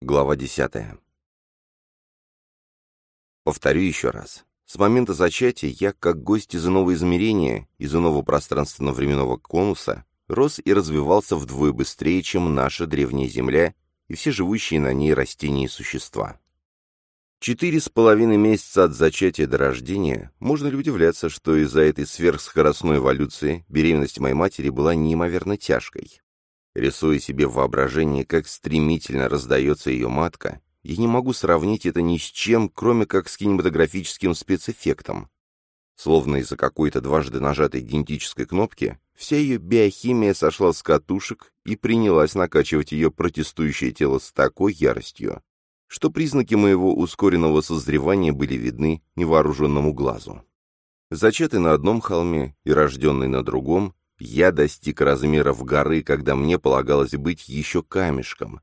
Глава десятая. Повторю еще раз. С момента зачатия я, как гость из иного измерения, из иного пространственно-временного конуса, рос и развивался вдвое быстрее, чем наша древняя Земля и все живущие на ней растения и существа. Четыре с половиной месяца от зачатия до рождения, можно ли удивляться, что из-за этой сверхскоростной эволюции беременность моей матери была неимоверно тяжкой. Рисуя себе в воображении, как стремительно раздается ее матка, я не могу сравнить это ни с чем, кроме как с кинематографическим спецэффектом. Словно из-за какой-то дважды нажатой генетической кнопки, вся ее биохимия сошла с катушек и принялась накачивать ее протестующее тело с такой яростью, что признаки моего ускоренного созревания были видны невооруженному глазу. Зачатый на одном холме и рожденный на другом, я достиг размеров горы, когда мне полагалось быть еще камешком.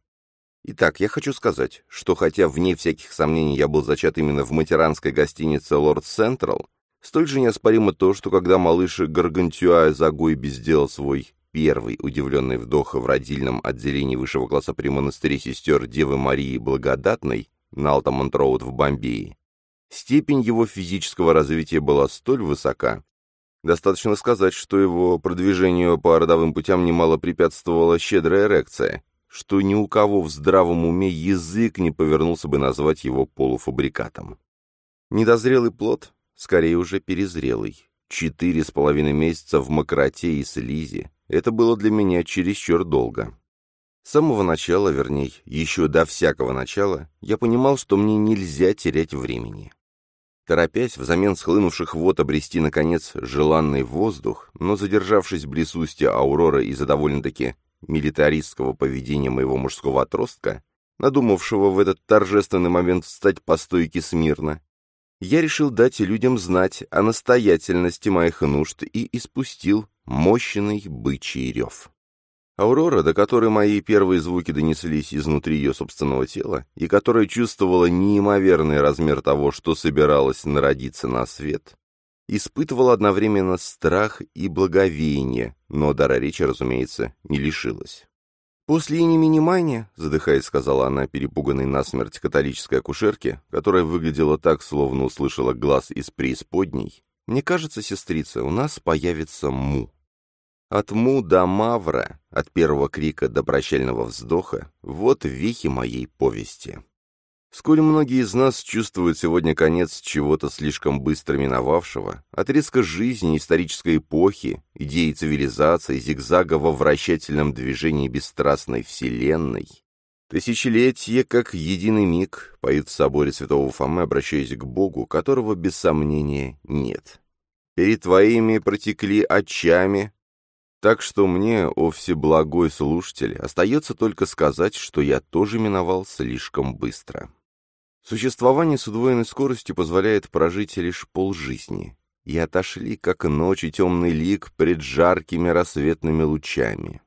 Итак, я хочу сказать, что хотя вне всяких сомнений я был зачат именно в матеранской гостинице «Лорд Централ», столь же неоспоримо то, что когда малыш Гаргантюа Загойби сделал свой первый удивленный вдох в родильном отделении высшего класса при монастыре сестер Девы Марии Благодатной на Алтамонт-Роуд в Бомбее, степень его физического развития была столь высока, достаточно сказать, что его продвижению по родовым путям немало препятствовала щедрая эрекция, что ни у кого в здравом уме язык не повернулся бы назвать его полуфабрикатом. Недозрелый плод, скорее уже перезрелый, четыре с половиной месяца в мокроте и слизи, это было для меня чересчур долго. С самого начала, вернее, еще до всякого начала, я понимал, что мне нельзя терять времени. Торопясь взамен схлынувших вод обрести, наконец, желанный воздух, но задержавшись близ устья Ауроры из-за довольно-таки милитаристского поведения моего мужского отростка, надумавшего в этот торжественный момент встать по стойке смирно, я решил дать людям знать о настоятельности моих нужд и испустил мощный бычий рев. Аурора, до которой мои первые звуки донеслись изнутри ее собственного тела, и которая чувствовала неимоверный размер того, что собиралась народиться на свет, испытывала одновременно страх и благовение, но дара речи, разумеется, не лишилась. «После инеминимания», — задыхаясь, сказала она перепуганной насмерть католической акушерке, которая выглядела так, словно услышала глаз из преисподней, «мне кажется, сестрица, у нас появится му». От му до мавра, от первого крика до прощального вздоха, вот вехи моей повести. Сколь многие из нас чувствуют сегодня конец чего-то слишком быстро миновавшего, отрезка жизни, исторической эпохи, идеи цивилизации, зигзага во вращательном движении бесстрастной вселенной. Тысячелетие, как единый миг, поют в соборе святого Фомы, обращаясь к Богу, которого, без сомнения, нет. Перед твоими протекли очами, так что мне, о всеблагой слушатель, остается только сказать, что я тоже миновал слишком быстро. Существование с удвоенной скоростью позволяет прожить лишь полжизни, и отошли, как ночи темный лик, пред жаркими рассветными лучами.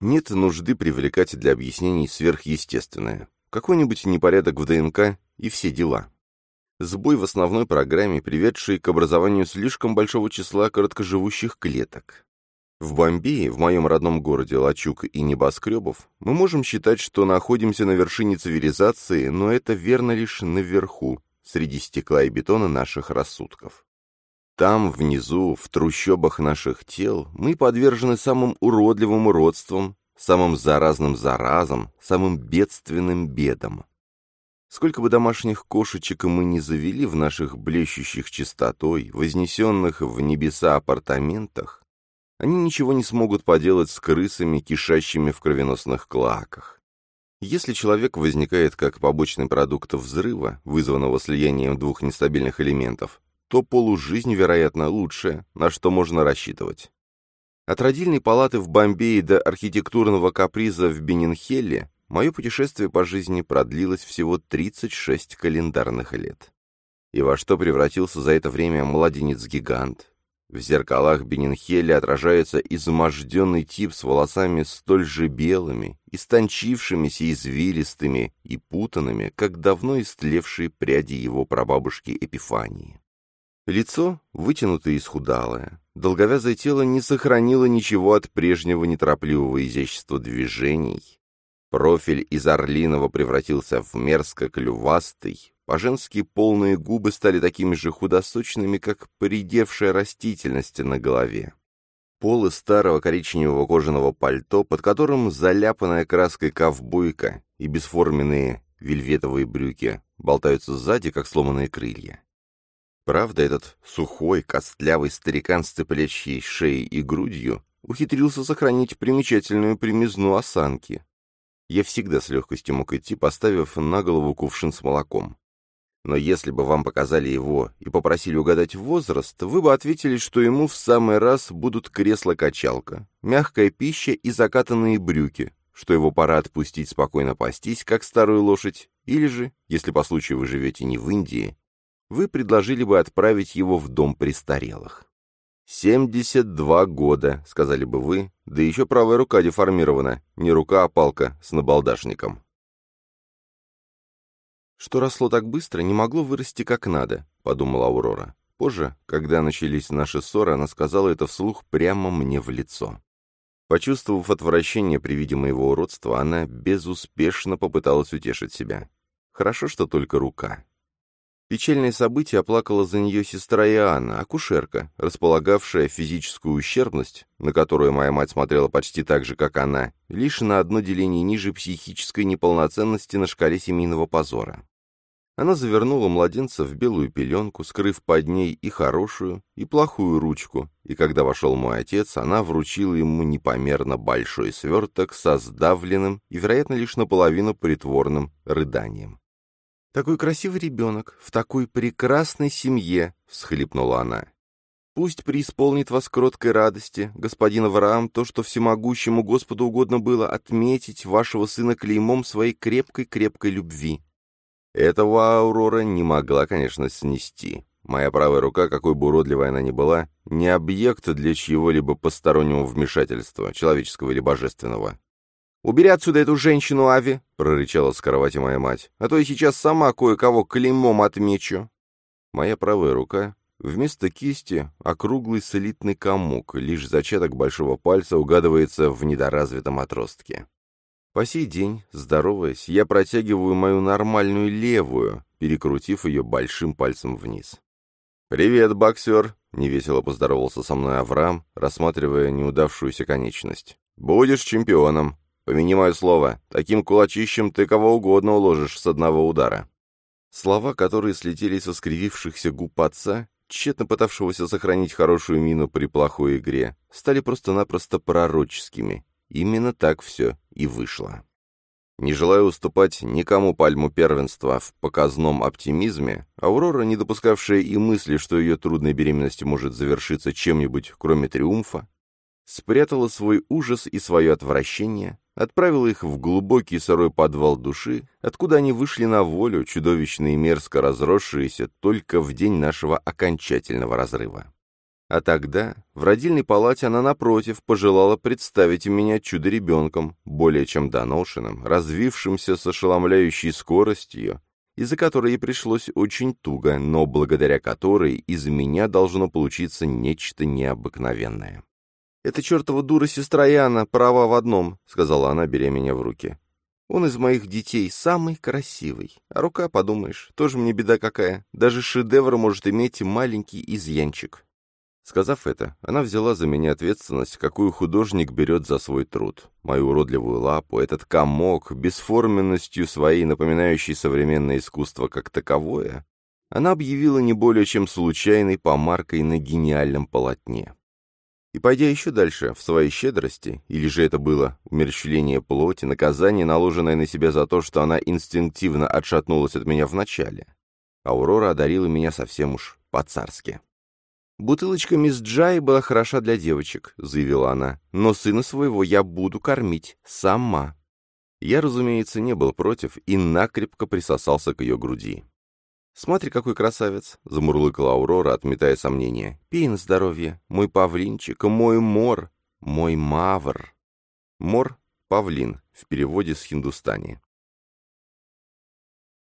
Нет нужды привлекать для объяснений сверхъестественное. Какой-нибудь непорядок в ДНК и все дела. Сбой в основной программе, приведший к образованию слишком большого числа короткоживущих клеток. В Бомбее, в моем родном городе Лачуг и небоскребов, мы можем считать, что находимся на вершине цивилизации, но это верно лишь наверху, среди стекла и бетона наших рассудков. Там, внизу, в трущобах наших тел, мы подвержены самым уродливым уродствам, самым заразным заразам, самым бедственным бедам. Сколько бы домашних кошечек мы не завели в наших блещущих чистотой, вознесенных в небеса апартаментах, они ничего не смогут поделать с крысами, кишащими в кровеносных клоаках. Если человек возникает как побочный продукт взрыва, вызванного слиянием двух нестабильных элементов, то полужизнь, вероятно, лучшее, на что можно рассчитывать. От родильной палаты в Бомбее до архитектурного каприза в Бенинхелле мое путешествие по жизни продлилось всего 36 календарных лет. И во что превратился за это время младенец-гигант, в зеркалах Бенинхеля отражается изможденный тип с волосами столь же белыми, истончившимися извилистыми и путанными, как давно истлевшие пряди его прабабушки Эпифании. Лицо вытянутое и исхудалое, долговязое тело не сохранило ничего от прежнего неторопливого изящества движений. Профиль из орлиного превратился в мерзко-клювастый, по-женски полные губы стали такими же худосочными, как поредевшая растительность на голове. Полы старого коричневого кожаного пальто, под которым заляпанная краской ковбойка и бесформенные вельветовые брюки болтаются сзади, как сломанные крылья. Правда, этот сухой, костлявый старикан с цыплячьей шеей и грудью ухитрился сохранить примечательную примизну осанки. Я всегда с легкостью мог идти, поставив на голову кувшин с молоком. Но если бы вам показали его и попросили угадать возраст, вы бы ответили, что ему в самый раз будут кресло-качалка, мягкая пища и закатанные брюки, что его пора отпустить спокойно пастись, как старую лошадь, или же, если по случаю вы живете не в Индии, вы предложили бы отправить его в дом престарелых. «Семьдесят два года», — сказали бы вы, да еще правая рука деформирована, не рука, а палка с набалдашником. «Что росло так быстро, не могло вырасти как надо», — подумала Аурора. Позже, когда начались наши ссоры, она сказала это вслух прямо мне в лицо. Почувствовав отвращение при виде моего уродства, она безуспешно попыталась утешить себя. Хорошо, что только рука. Печальное событие оплакала за нее сестра Иоанна, акушерка, располагавшая физическую ущербность, на которую моя мать смотрела почти так же, как она, лишь на одно деление ниже психической неполноценности на шкале семейного позора. Она завернула младенца в белую пеленку, скрыв под ней и хорошую, и плохую ручку, и когда вошел мой отец, она вручила ему непомерно большой сверток со сдавленным и, вероятно, лишь наполовину притворным рыданием. «Такой красивый ребенок, в такой прекрасной семье!» — всхлипнула она. «Пусть преисполнит вас кроткой радости, господин Авраам, то, что всемогущему Господу угодно было отметить вашего сына клеймом своей крепкой-крепкой любви». Этого Аурора не могла, конечно, снести. Моя правая рука, какой бы уродливой она ни была, не объект для чьего-либо постороннего вмешательства, человеческого или божественного. «Убери отсюда эту женщину, Ави!» — прорычала с кровати моя мать. «А то я сейчас сама кое-кого клеймом отмечу!» Моя правая рука Вместо кисти — округлый солидный комок, лишь зачаток большого пальца угадывается в недоразвитом отростке. По сей день, здороваясь, я протягиваю мою нормальную левую, перекрутив ее большим пальцем вниз. «Привет, боксер!» — невесело поздоровался со мной Авраам, рассматривая неудавшуюся конечность. «Будешь чемпионом. Помяни мое слово. Таким кулачищем ты кого угодно уложишь с одного удара». Слова, которые слетели со скривившихся губ отца, тщетно пытавшегося сохранить хорошую мину при плохой игре, стали просто-напросто пророческими, Именно так все и вышло. Не желая уступать никому пальму первенства в показном оптимизме, Аурора, не допускавшая и мысли, что ее трудная беременность может завершиться чем-нибудь, кроме триумфа, спрятала свой ужас и свое отвращение, отправила их в глубокий сырой подвал души, откуда они вышли на волю, чудовищно и мерзко разросшиеся только в день нашего окончательного разрыва. А тогда в родильной палате она, напротив, пожелала представить меня чудо-ребенком, более чем доношенным, развившимся с ошеломляющей скоростью, из-за которой ей пришлось очень туго, но благодаря которой из меня должно получиться нечто необыкновенное. «Это чертова дура сестра Яна, права в одном», — сказала она, беря меня в руки. «Он из моих детей самый красивый. А рука, подумаешь, тоже мне беда какая. Даже шедевр может иметь маленький изъянчик. Сказав это, она взяла за меня ответственность, какую художник берет за свой труд. Мою уродливую лапу, этот комок, бесформенностью своей, напоминающей современное искусство как таковое, она объявила не более чем случайной помаркой на гениальном полотне. И пойдя еще дальше, в своей щедрости, или же это было умерщвление плоти, наказание, наложенное на себя за то, что она инстинктивно отшатнулась от меня вначале, Аурора одарила меня совсем уж по-царски. «Бутылочка мисс Джай была хороша для девочек», — заявила она, «но сына своего я буду кормить сама». Я, разумеется, не был против и накрепко присосался к ее груди. «Смотри, какой красавец!» — замурлыкала Аурора, отметая сомнения. «Пей на здоровье! Мой павлинчик, мой мор, мой мавр!» Мор — павлин, в переводе с хиндустани.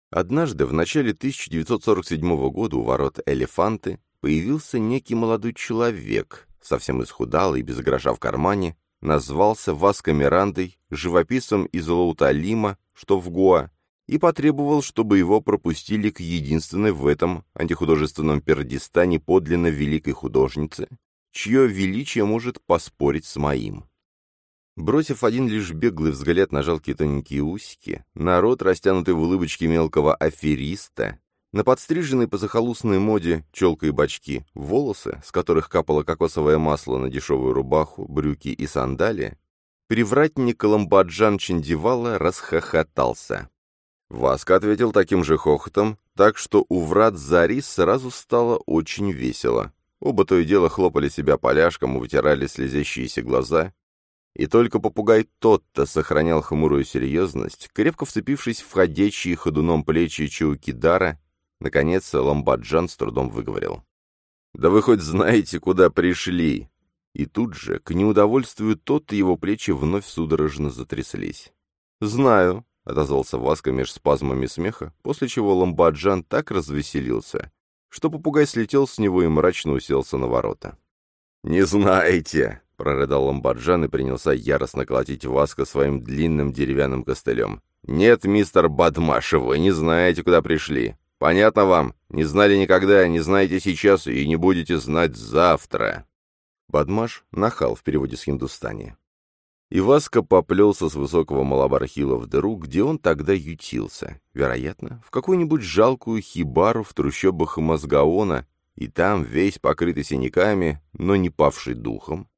Однажды, в начале 1947 года у ворот Элефанты, появился некий молодой человек, совсем исхудалый, без гроша в кармане, назвался Васко Мирандой, живописцем из Лауталима, что в Гоа, и потребовал, чтобы его пропустили к единственной в этом антихудожественном Пердистане подлинно великой художнице, чье величие может поспорить с моим. Бросив один лишь беглый взгляд на жалкие тоненькие усики, народ, растянутый в улыбочке мелкого афериста, на подстриженной по захолустной моде челка и бачки, волосы, с которых капало кокосовое масло на дешевую рубаху, брюки и сандалии, привратник Ламбаджан Чендивала расхохотался. Васка ответил таким же хохотом, так что у врат Зари сразу стало очень весело. Оба то и дело хлопали себя поляшком и вытирали слезящиеся глаза, и только попугай тот-то сохранял хмурую серьезность, крепко вцепившись в ходячие ходуном плечи Чаукидара, наконец Ламбаджан с трудом выговорил. «Да вы хоть знаете, куда пришли!» И тут же, к неудовольствию тот его плечи вновь судорожно затряслись. «Знаю», — отозвался Васка меж спазмами смеха, после чего Ламбаджан так развеселился, что попугай слетел с него и мрачно уселся на ворота. «Не знаете!» — прорыдал Ламбаджан и принялся яростно колотить Васка своим длинным деревянным костылем. «Нет, мистер Бадмаш, вы не знаете, куда пришли. Понятно вам? Не знали никогда, не знаете сейчас и не будете знать завтра». Бадмаш — нахал в переводе с хиндустани. И Васка поплелся с высокого Малабархила в дыру, где он тогда ютился, вероятно, в какую-нибудь жалкую хибару в трущобах Мозгаона, и там, весь покрытый синяками, но не павший духом,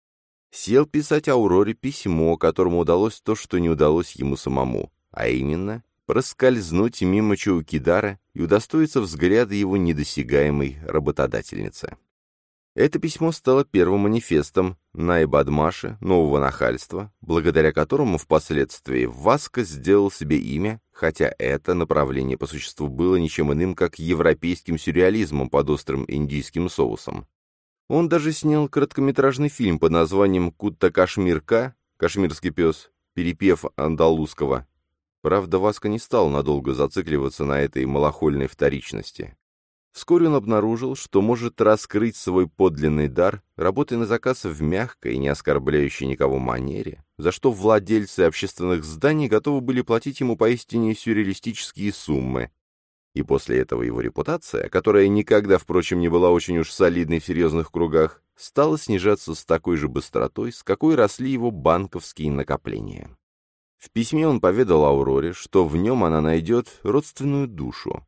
сел писать Ауроре письмо, которому удалось то, что не удалось ему самому, а именно проскользнуть мимо Чаукидара и удостоиться взгляда его недосягаемой работодательницы. Это письмо стало первым манифестом Найбадмаша, нового нахальства, благодаря которому впоследствии Васко сделал себе имя, хотя это направление по существу было ничем иным, как европейским сюрреализмом под острым индийским соусом. Он даже снял короткометражный фильм под названием «Кутта Кашмирка», «Кашмирский пес», перепев андалузского. Правда, Васка не стал надолго зацикливаться на этой малохольной вторичности. Вскоре он обнаружил, что может раскрыть свой подлинный дар, работая на заказ в мягкой и не оскорбляющей никого манере, за что владельцы общественных зданий готовы были платить ему поистине сюрреалистические суммы, и после этого его репутация, которая никогда, впрочем, не была очень уж солидной в серьезных кругах, стала снижаться с такой же быстротой, с какой росли его банковские накопления. В письме он поведал Ауроре, что в нем она найдет родственную душу.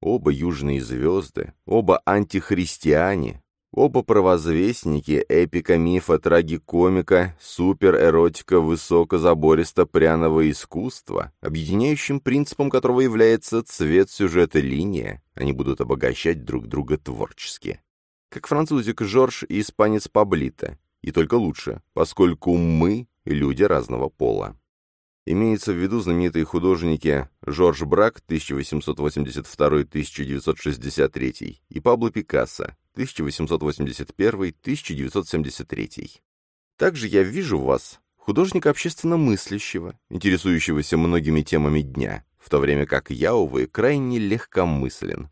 Оба южные звезды, оба антихристиане, Оба провозвестники эпика мифа трагикомика, суперэротика высокозабористо-пряного искусства, объединяющим принципом которого является цвет сюжета линия, они будут обогащать друг друга творчески. Как французик Жорж и испанец Паблита, и только лучше, поскольку мы — люди разного пола. Имеется в виду знаменитые художники Жорж Брак 1882-1963 и Пабло Пикассо 1881-1973. Также я вижу в вас художника общественно мыслящего, интересующегося многими темами дня, в то время как я, увы, крайне легкомыслен.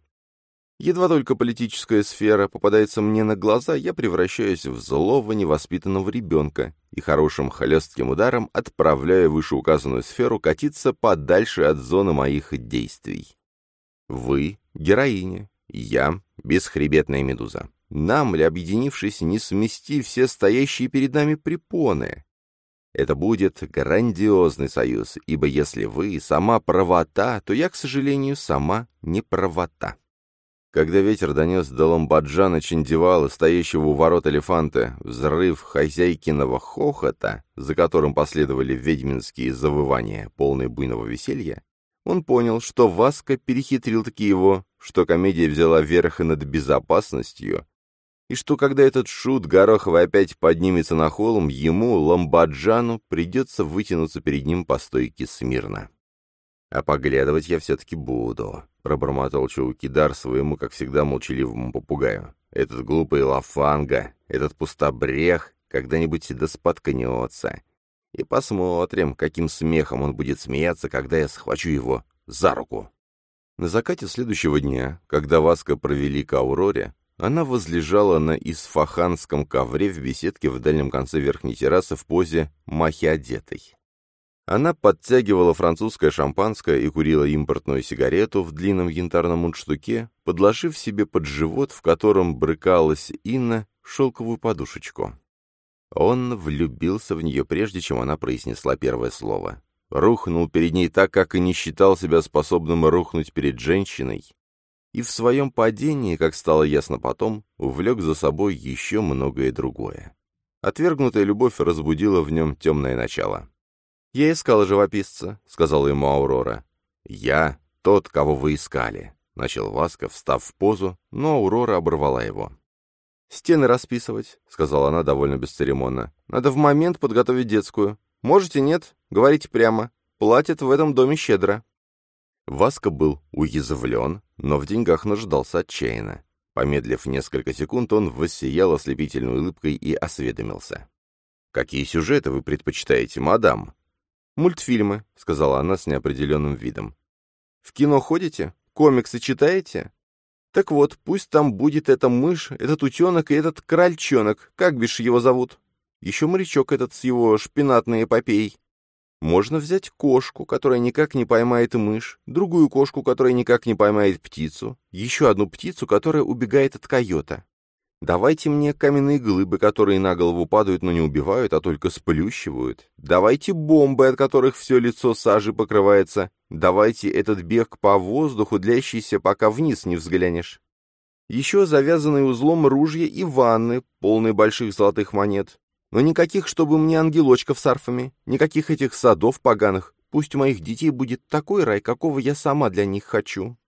Едва только политическая сфера попадается мне на глаза, я превращаюсь в злого невоспитанного ребенка и хорошим холестким ударом отправляю вышеуказанную сферу катиться подальше от зоны моих действий. Вы — героиня, я — бесхребетная медуза. Нам ли, объединившись, не смести все стоящие перед нами препоны? Это будет грандиозный союз, ибо если вы сама правота, то я, к сожалению, сама неправота. Когда ветер донес до Ламбаджана Чиндивала, стоящего у ворот элефанта, взрыв хозяйкиного хохота, за которым последовали ведьминские завывания, полные буйного веселья, он понял, что Васка перехитрил-таки его, что комедия взяла верх и над безопасностью, и что когда этот шут Гороховый опять поднимется на холм, ему, Ламбаджану, придется вытянуться перед ним по стойке смирно. «А поглядывать я все-таки буду», — пробормотал Чаукидар своему, как всегда, молчаливому попугаю. «Этот глупый лафанга, этот пустобрех когда-нибудь да споткнется. И посмотрим, каким смехом он будет смеяться, когда я схвачу его за руку». На закате следующего дня, когда Васка провели к Ауроре, она возлежала на исфаханском ковре в беседке в дальнем конце верхней террасы в позе махи одетой. Она подтягивала французское шампанское и курила импортную сигарету в длинном янтарном мундштуке, подложив себе под живот, в котором брыкалась Инна, шелковую подушечку. Он влюбился в нее, прежде чем она произнесла первое слово. Рухнул перед ней так, как и не считал себя способным рухнуть перед женщиной. И в своем падении, как стало ясно потом, увлек за собой еще многое другое. Отвергнутая любовь разбудила в нем темное начало. «Я искала живописца», — сказала ему Аурора. «Я тот, кого вы искали», — начал Васка, встав в позу, но Аурора оборвала его. «Стены расписывать», — сказала она довольно бесцеремонно. «Надо в момент подготовить детскую. Можете, нет? Говорите прямо. Платят в этом доме щедро». Васка был уязвлен, но в деньгах нуждался отчаянно. Помедлив несколько секунд, он воссиял ослепительной улыбкой и осведомился. «Какие сюжеты вы предпочитаете, мадам?» «Мультфильмы», — сказала она с неопределенным видом. «В кино ходите? Комиксы читаете? Так вот, пусть там будет эта мышь, этот утенок и этот крольчонок, как бишь его зовут? Еще морячок этот с его шпинатной эпопеей. Можно взять кошку, которая никак не поймает мышь, другую кошку, которая никак не поймает птицу, еще одну птицу, которая убегает от койота. Давайте мне каменные глыбы, которые на голову падают, но не убивают, а только сплющивают. Давайте бомбы, от которых все лицо сажей покрывается. Давайте этот бег по воздуху, длящийся, пока вниз не взглянешь. Еще завязанные узлом ружья и ванны, полные больших золотых монет. Но никаких, чтобы мне ангелочков с арфами, никаких этих садов поганых. Пусть у моих детей будет такой рай, какого я сама для них хочу.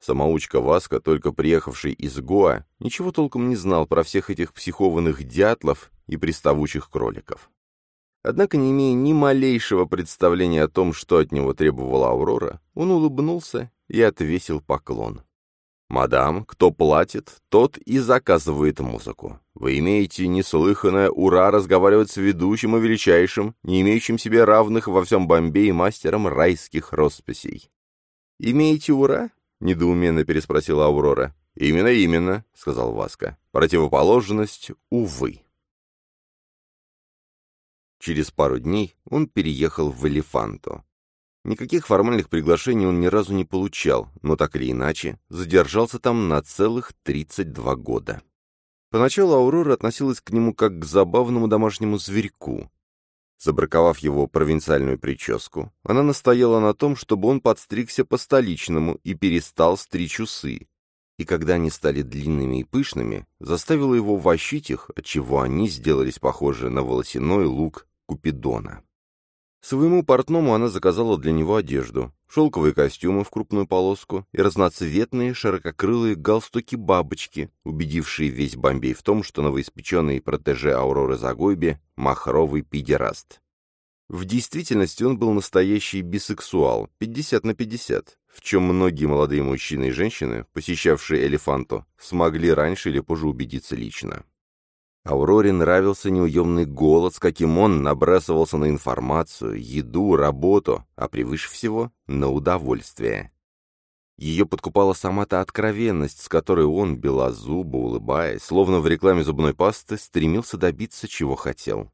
Самоучка Васка, только приехавший из Гоа, ничего толком не знал про всех этих психованных дятлов и приставучих кроликов. Однако, не имея ни малейшего представления о том, что от него требовала Аврора, он улыбнулся и отвесил поклон. «Мадам, кто платит, тот и заказывает музыку. Вы имеете неслыханное ура разговаривать с ведущим и величайшим, не имеющим себе равных во всем Бомбее мастером райских росписей». «Имеете ура?» — недоуменно переспросила Аурора. «Именно, именно», — сказал Васка. «Противоположность, увы». Через пару дней он переехал в Элефанту. Никаких формальных приглашений он ни разу не получал, но так или иначе задержался там на целых 32 года. Поначалу Аурора относилась к нему как к забавному домашнему зверьку, Забраковав его провинциальную прическу, она настояла на том, чтобы он подстригся по-столичному и перестал стричь усы. И когда они стали длинными и пышными, заставила его вощить их, отчего они сделались похожи на волосяной лук Купидона. Своему портному она заказала для него одежду, шелковые костюмы в крупную полоску и разноцветные ширококрылые галстуки-бабочки, убедившие весь Бомбей в том, что новоиспеченный протеже Ауроры Загойбе — махровый педераст. В действительности он был настоящий бисексуал, 50 на 50, в чем многие молодые мужчины и женщины, посещавшие Элефанту, смогли раньше или позже убедиться лично. Ауроре нравился неуемный с каким он набрасывался на информацию, еду, работу, а превыше всего — на удовольствие. Ее подкупала сама та откровенность, с которой он, белозубо улыбаясь, словно в рекламе зубной пасты, стремился добиться, чего хотел.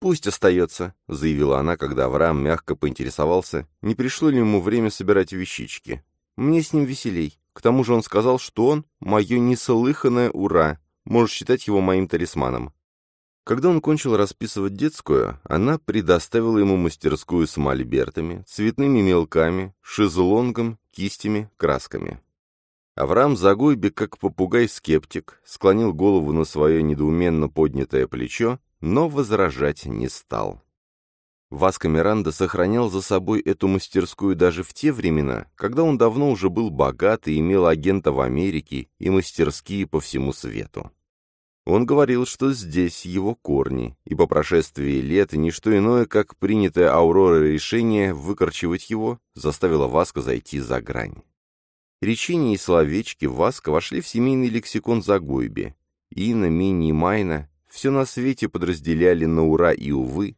«Пусть остается», — заявила она, когда Авраам мягко поинтересовался, не пришло ли ему время собирать вещички. «Мне с ним веселей. К тому же он сказал, что он — мое неслыханное ура, Можешь считать его моим талисманом. Когда он кончил расписывать детскую, она предоставила ему мастерскую с мольбертами, цветными мелками, шезлонгом, кистями, красками. Авраам Загойбе, как попугай-скептик, склонил голову на свое недоуменно поднятое плечо, но возражать не стал. Васко Миранда сохранял за собой эту мастерскую даже в те времена, когда он давно уже был богат и имел агента в Америке и мастерские по всему свету. Он говорил, что здесь его корни, и по прошествии лет ничто иное, как принятое Ауророй решение выкорчевать его, заставило Васко зойти за грань. Речения и словечки Васко вошли в семейный лексикон Загойби. Ина, Мини и Майна все на свете подразделяли на ура и увы,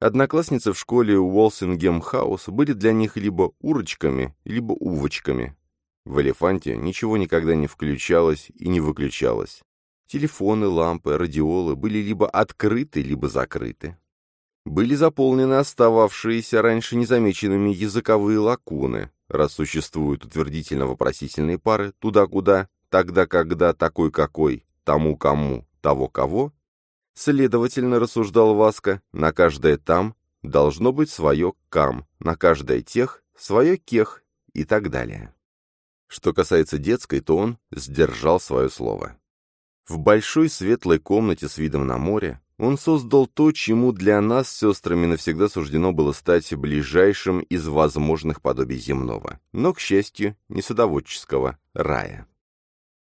Одноклассницы в школе Уолсингем Хаус были для них либо урочками, либо увочками. В «Элефанте» ничего никогда не включалось и не выключалось. Телефоны, лампы, радиолы были либо открыты, либо закрыты. Были заполнены остававшиеся раньше незамеченными языковые лакуны, раз существуют утвердительно-вопросительные пары «туда-куда», «тогда-когда», «такой-какой», «тому кому», «того кого». Следовательно, рассуждал Васка, на каждое «там» должно быть свое «кам», на каждое «тех» свое «кех» и так далее. Что касается детской, то он сдержал свое слово. В большой светлой комнате с видом на море он создал то, чему для нас с сестрами навсегда суждено было стать ближайшим из возможных подобий земного, но, к счастью, не садоводческого рая.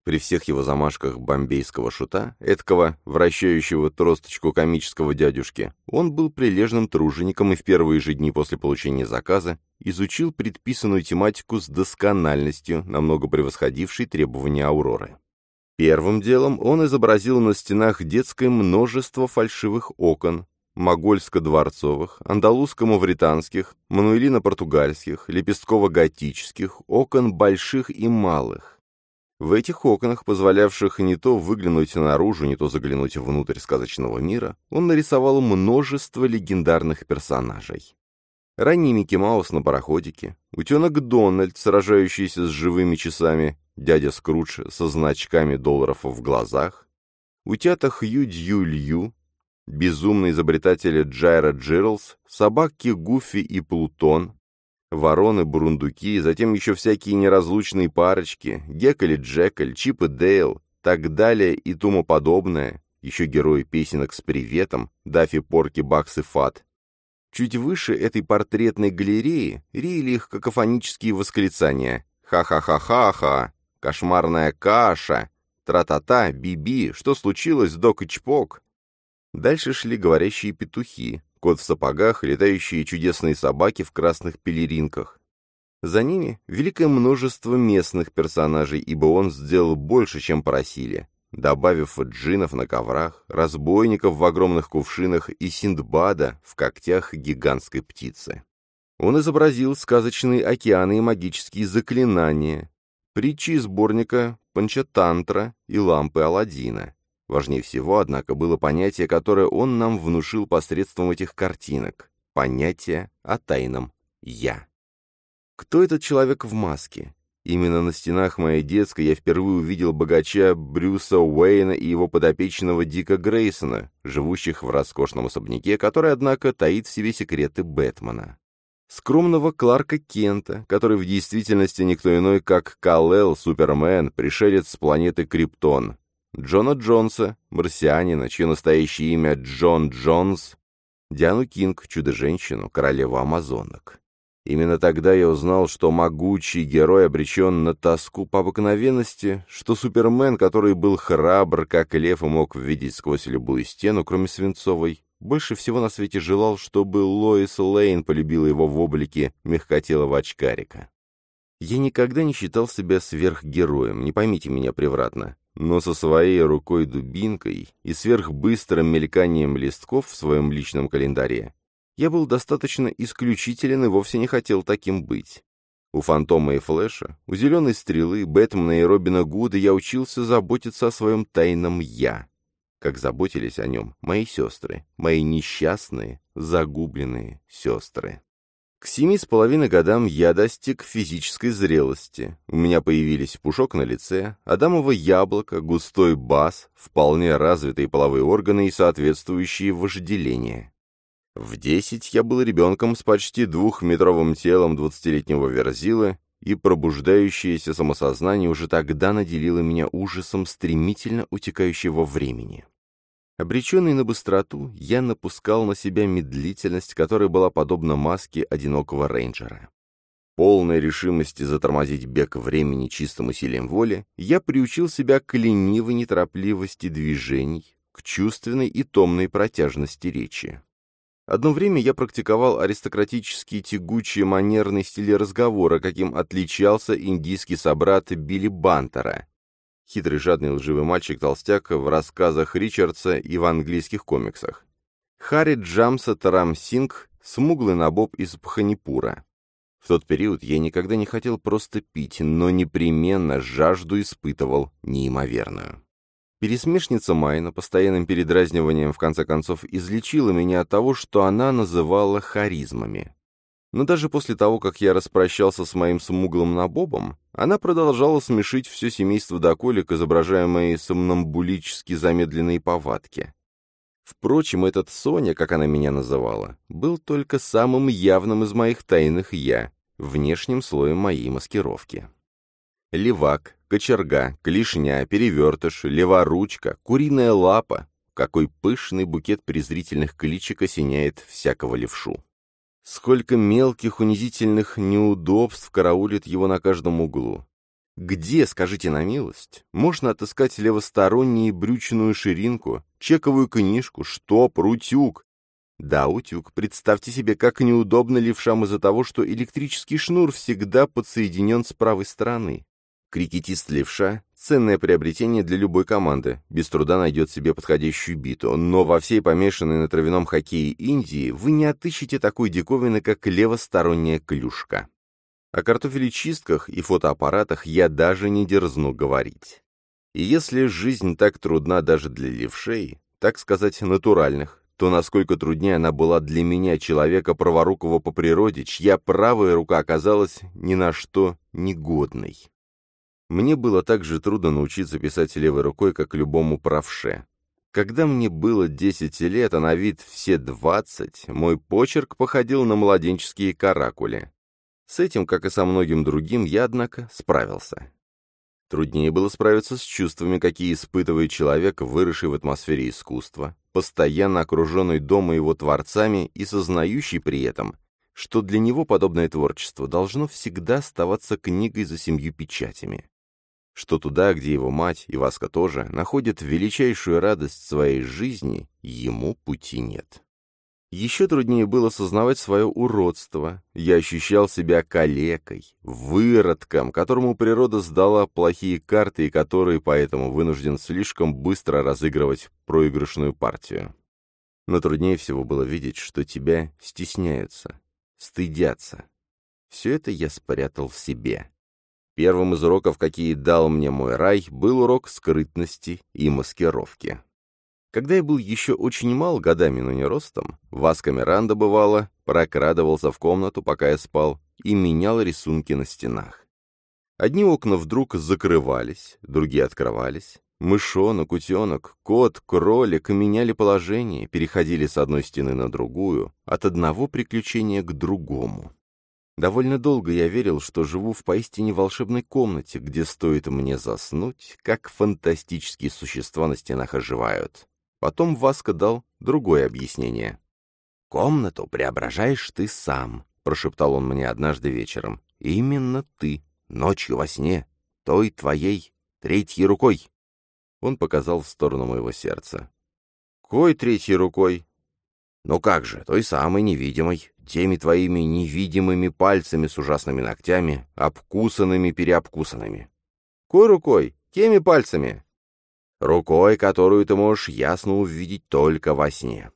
При всех его замашках бомбейского шута, эткого, вращающего тросточку комического дядюшки, он был прилежным тружеником и в первые же дни после получения заказа изучил предписанную тематику с доскональностью, намного превосходившей требования Ауроры. Первым делом он изобразил на стенах детское множество фальшивых окон, могольско-дворцовых, андалузско-мавританских, мануэлино-португальских, лепестково-готических, окон больших и малых. В этих окнах, позволявших не то выглянуть наружу, не то заглянуть внутрь сказочного мира, он нарисовал множество легендарных персонажей. Ранний Микки Маус на пароходике, утенок Дональд, сражающийся с живыми часами, дядя Скрудж со значками долларов в глазах, утята Хью Дью Лью, безумный изобретатель Джайро Джирлус, собаки Гуфи и Плутон, вороны, бурундуки, затем еще всякие неразлучные парочки, Геккель Джеккель, Чип и Дейл, так далее и тому подобное, еще герои песенок с приветом, Даффи, Порки, Бакс и Фат. Чуть выше этой портретной галереи реяли их какофонические восклицания «Ха-ха-ха-ха-ха», Кошмарная каша! Тра-та-та, биби, что случилось, док и чпок? Дальше шли говорящие петухи, кот в сапогах, летающие чудесные собаки в красных пелеринках. За ними великое множество местных персонажей, ибо он сделал больше, чем просили, добавив джинов на коврах, разбойников в огромных кувшинах и Синдбада в когтях гигантской птицы. Он изобразил сказочные океаны и магические заклинания, притчи из сборника Панчатантра и лампы Аладдина. Важнее всего, однако, было понятие, которое он нам внушил посредством этих картинок. Понятие о тайном «я». Кто этот человек в маске? Именно на стенах моей детской я впервые увидел богача Брюса Уэйна и его подопечного Дика Грейсона, живущих в роскошном особняке, который, однако, таит в себе секреты Бэтмена скромного Кларка Кента, который в действительности никто иной, как Калел Супермен, пришелец с планеты Криптон, Джона Джонса, марсианина, чье настоящее имя Джон Джонс, Диану Кинг, чудо-женщину, королеву амазонок. Именно тогда я узнал, что могучий герой обречен на тоску по обыкновенности, что Супермен, который был храбр, как лев, и мог видеть сквозь любую стену, кроме свинцовой, больше всего на свете желал, чтобы Лоис Лейн полюбила его в облике мягкотелого очкарика. Я никогда не считал себя сверхгероем, не поймите меня превратно, но со своей рукой-дубинкой и сверхбыстрым мельканием листков в своем личном календаре я был достаточно исключителен и вовсе не хотел таким быть. У Фантома и Флэша, у Зеленой Стрелы, Бэтмена и Робина Гуда я учился заботиться о своем тайном «я», как заботились о нем мои сестры, мои несчастные, загубленные сестры. К семи с половиной годам я достиг физической зрелости. У меня появились пушок на лице, адамово яблоко, густой бас, вполне развитые половые органы и соответствующие вожделения. В десять я был ребенком с почти двухметровым телом двадцатилетнего верзила, и пробуждающееся самосознание уже тогда наделило меня ужасом стремительно утекающего времени. Обреченный на быстроту, я напускал на себя медлительность, которая была подобна маске одинокого рейнджера. Полной решимости затормозить бег времени чистым усилием воли, я приучил себя к ленивой неторопливости движений, к чувственной и томной протяжности речи. Одно время я практиковал аристократический тягучий манерный стиль разговора, каким отличался индийский собрат Билли Бантера, Хитрый, жадный, лживый мальчик-толстяк в рассказах Ричардса и в английских комиксах. Харри Джамса Тарам Синг, смуглый набоб из Пханипура. В тот период я никогда не хотел просто пить, но непременно жажду испытывал неимоверную. Пересмешница Майна постоянным передразниванием в конце концов излечила меня от того, что она называла харизмами. Но даже после того, как я распрощался с моим смуглым набобом, она продолжала смешить все семейство доколик, изображая мои сомнамбулически замедленные повадки. Впрочем, этот Соня, как она меня называла, был только самым явным из моих тайных «я», внешним слоем моей маскировки. Левак, кочерга, клешня, перевертыш, леворучка, куриная лапа. Какой пышный букет презрительных кличек осеняет всякого левшу. Сколько мелких унизительных неудобств караулит его на каждом углу. Где, скажите на милость, можно отыскать левостороннюю брючную ширинку, чековую книжку, штоп, утюг, да, утюг. Представьте себе, как неудобно левшам из-за того, что электрический шнур всегда подсоединен с правой стороны. Крикетист левша — ценное приобретение для любой команды, без труда найдет себе подходящую биту, но во всей помешанной на травяном хоккее Индии вы не отыщете такой диковины, как левосторонняя клюшка. О картофелечистках и фотоаппаратах я даже не дерзну говорить. И если жизнь так трудна даже для левшей, так сказать, натуральных, то насколько труднее она была для меня, человека праворукого по природе, чья правая рука оказалась ни на что негодной. Мне было так же трудно научиться писать левой рукой, как любому правше. Когда мне было 10 лет, а на вид все 20, мой почерк походил на младенческие каракули. С этим, как и со многим другим, я, однако, справился. Труднее было справиться с чувствами, какие испытывает человек, выросший в атмосфере искусства, постоянно окруженный дома его творцами и сознающий при этом, что для него подобное творчество должно всегда оставаться книгой за семью печатями. Что туда, где его мать, и Васка тоже, находят величайшую радость своей жизни, ему пути нет. Еще труднее было сознавать свое уродство. Я ощущал себя калекой, выродком, которому природа сдала плохие карты и который поэтому вынужден слишком быстро разыгрывать проигрышную партию. Но труднее всего было видеть, что тебя стесняются, стыдятся. Все это я спрятал в себе. Первым из уроков, какие дал мне мой рай, был урок скрытности и маскировки. Когда я был еще очень мал годами, но не ростом, Васка Миранда, бывало, прокрадывался в комнату, пока я спал, и менял рисунки на стенах. Одни окна вдруг закрывались, другие открывались. Мышонок, утенок, кот, кролик меняли положение, переходили с одной стены на другую, от одного приключения к другому. Довольно долго я верил, что живу в поистине волшебной комнате, где стоит мне заснуть, как фантастические существа на стенах оживают. Потом Васка дал другое объяснение. «Комнату преображаешь ты сам», — прошептал он мне однажды вечером. «Именно ты, ночью во сне, той твоей третьей рукой». Он показал в сторону моего сердца. «Кой третьей рукой?» «Ну как же, той самой невидимой, теми твоими невидимыми пальцами с ужасными ногтями, обкусанными-переобкусанными». «Кой рукой? Теми пальцами?» рукой, которую ты можешь ясно увидеть только во сне.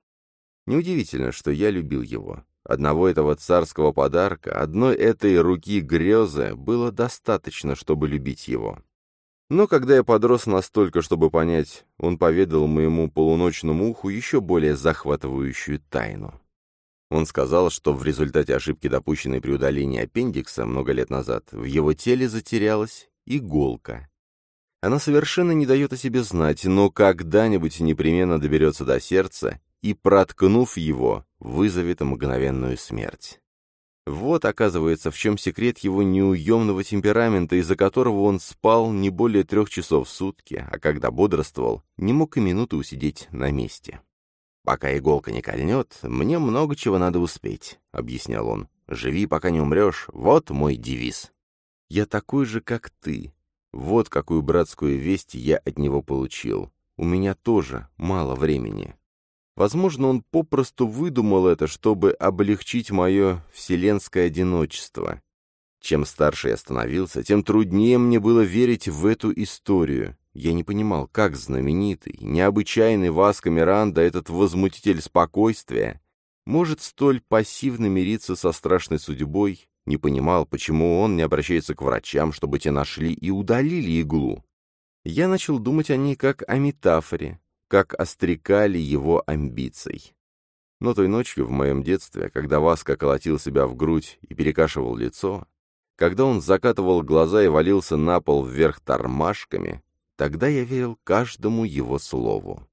Неудивительно, что я любил его. Одного этого царского подарка, одной этой руки грезы было достаточно, чтобы любить его. Но когда я подрос настолько, чтобы понять, он поведал моему полуночному уху еще более захватывающую тайну. Он сказал, что в результате ошибки, допущенной при удалении аппендикса много лет назад, в его теле затерялась иголка, она совершенно не дает о себе знать, но когда-нибудь непременно доберется до сердца и, проткнув его, вызовет мгновенную смерть. Вот, оказывается, в чем секрет его неуемного темперамента, из-за которого он спал не более трех часов в сутки, а когда бодрствовал, не мог и минуты усидеть на месте. «Пока иголка не кольнет, мне много чего надо успеть», — объяснял он. «Живи, пока не умрешь, вот мой девиз». «Я такой же, как ты, вот какую братскую весть я от него получил. У меня тоже мало времени. Возможно, он попросту выдумал это, чтобы облегчить мое вселенское одиночество. Чем старше я становился, тем труднее мне было верить в эту историю. Я не понимал, как знаменитый, необычайный Васко Миранда, этот возмутитель спокойствия, может столь пассивно мириться со страшной судьбой не понимал, почему он не обращается к врачам, чтобы те нашли и удалили иглу. Я начал думать о ней как о метафоре, как о стрекале его амбиций. Но той ночью в моем детстве, когда Васка колотил себя в грудь и перекашивал лицо, когда он закатывал глаза и валился на пол вверх тормашками, тогда я верил каждому его слову.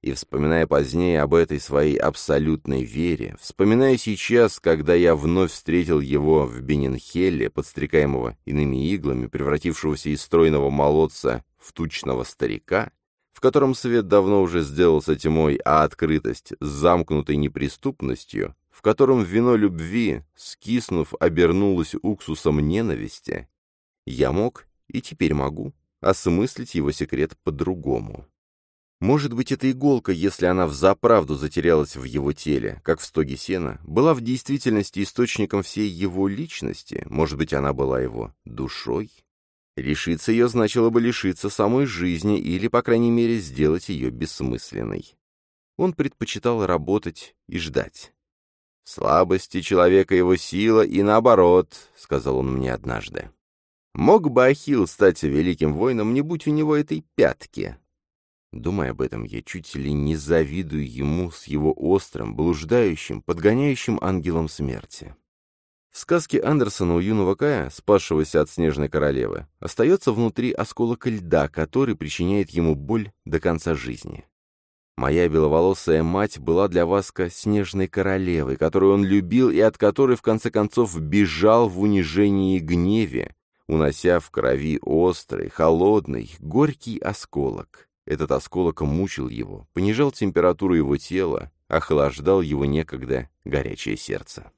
И вспоминая позднее об этой своей абсолютной вере, вспоминая сейчас, когда я вновь встретил его в Бенинхелле, подстрекаемого иными иглами, превратившегося из стройного молодца в тучного старика, в котором свет давно уже сделался тьмой, а открытость — с замкнутой неприступностью, в котором вино любви, скиснув, обернулось уксусом ненависти, я мог, и теперь могу, осмыслить его секрет по-другому. Может быть, эта иголка, если она взаправду затерялась в его теле, как в стоге сена, была в действительности источником всей его личности, может быть, она была его душой? Лишиться ее значило бы лишиться самой жизни или, по крайней мере, сделать ее бессмысленной. Он предпочитал работать и ждать. «Слабости человека его сила и наоборот», — сказал он мне однажды. «Мог бы Ахилл стать великим воином, не будь у него этой пятки, Думая об этом, я чуть ли не завидую ему с его острым, блуждающим, подгоняющим ангелом смерти. В сказке Андерсона у юного Кая, спасшегося от снежной королевы, остается внутри осколок льда, который причиняет ему боль до конца жизни. Моя беловолосая мать была для Васка снежной королевой, которую он любил и от которой в конце концов бежал в унижении и гневе, унося в крови острый, холодный, горький осколок. Этот осколок мучил его, понижал температуру его тела, охлаждал его некогда горячее сердце.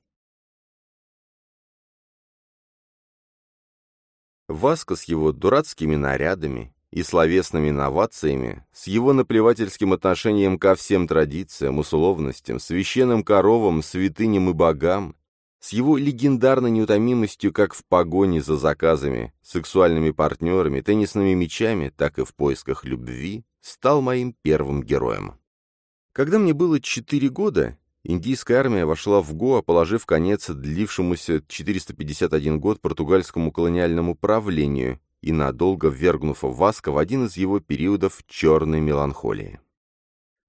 Васка с его дурацкими нарядами и словесными новациями, с его наплевательским отношением ко всем традициям, условностям, священным коровам, святыням и богам, с его легендарной неутомимостью как в погоне за заказами, сексуальными партнерами, теннисными мячами, так и в поисках любви, стал моим первым героем. Когда мне было четыре года, индийская армия вошла в Гоа, положив конец длившемуся 451 год португальскому колониальному правлению и надолго ввергнув Васка в один из его периодов черной меланхолии.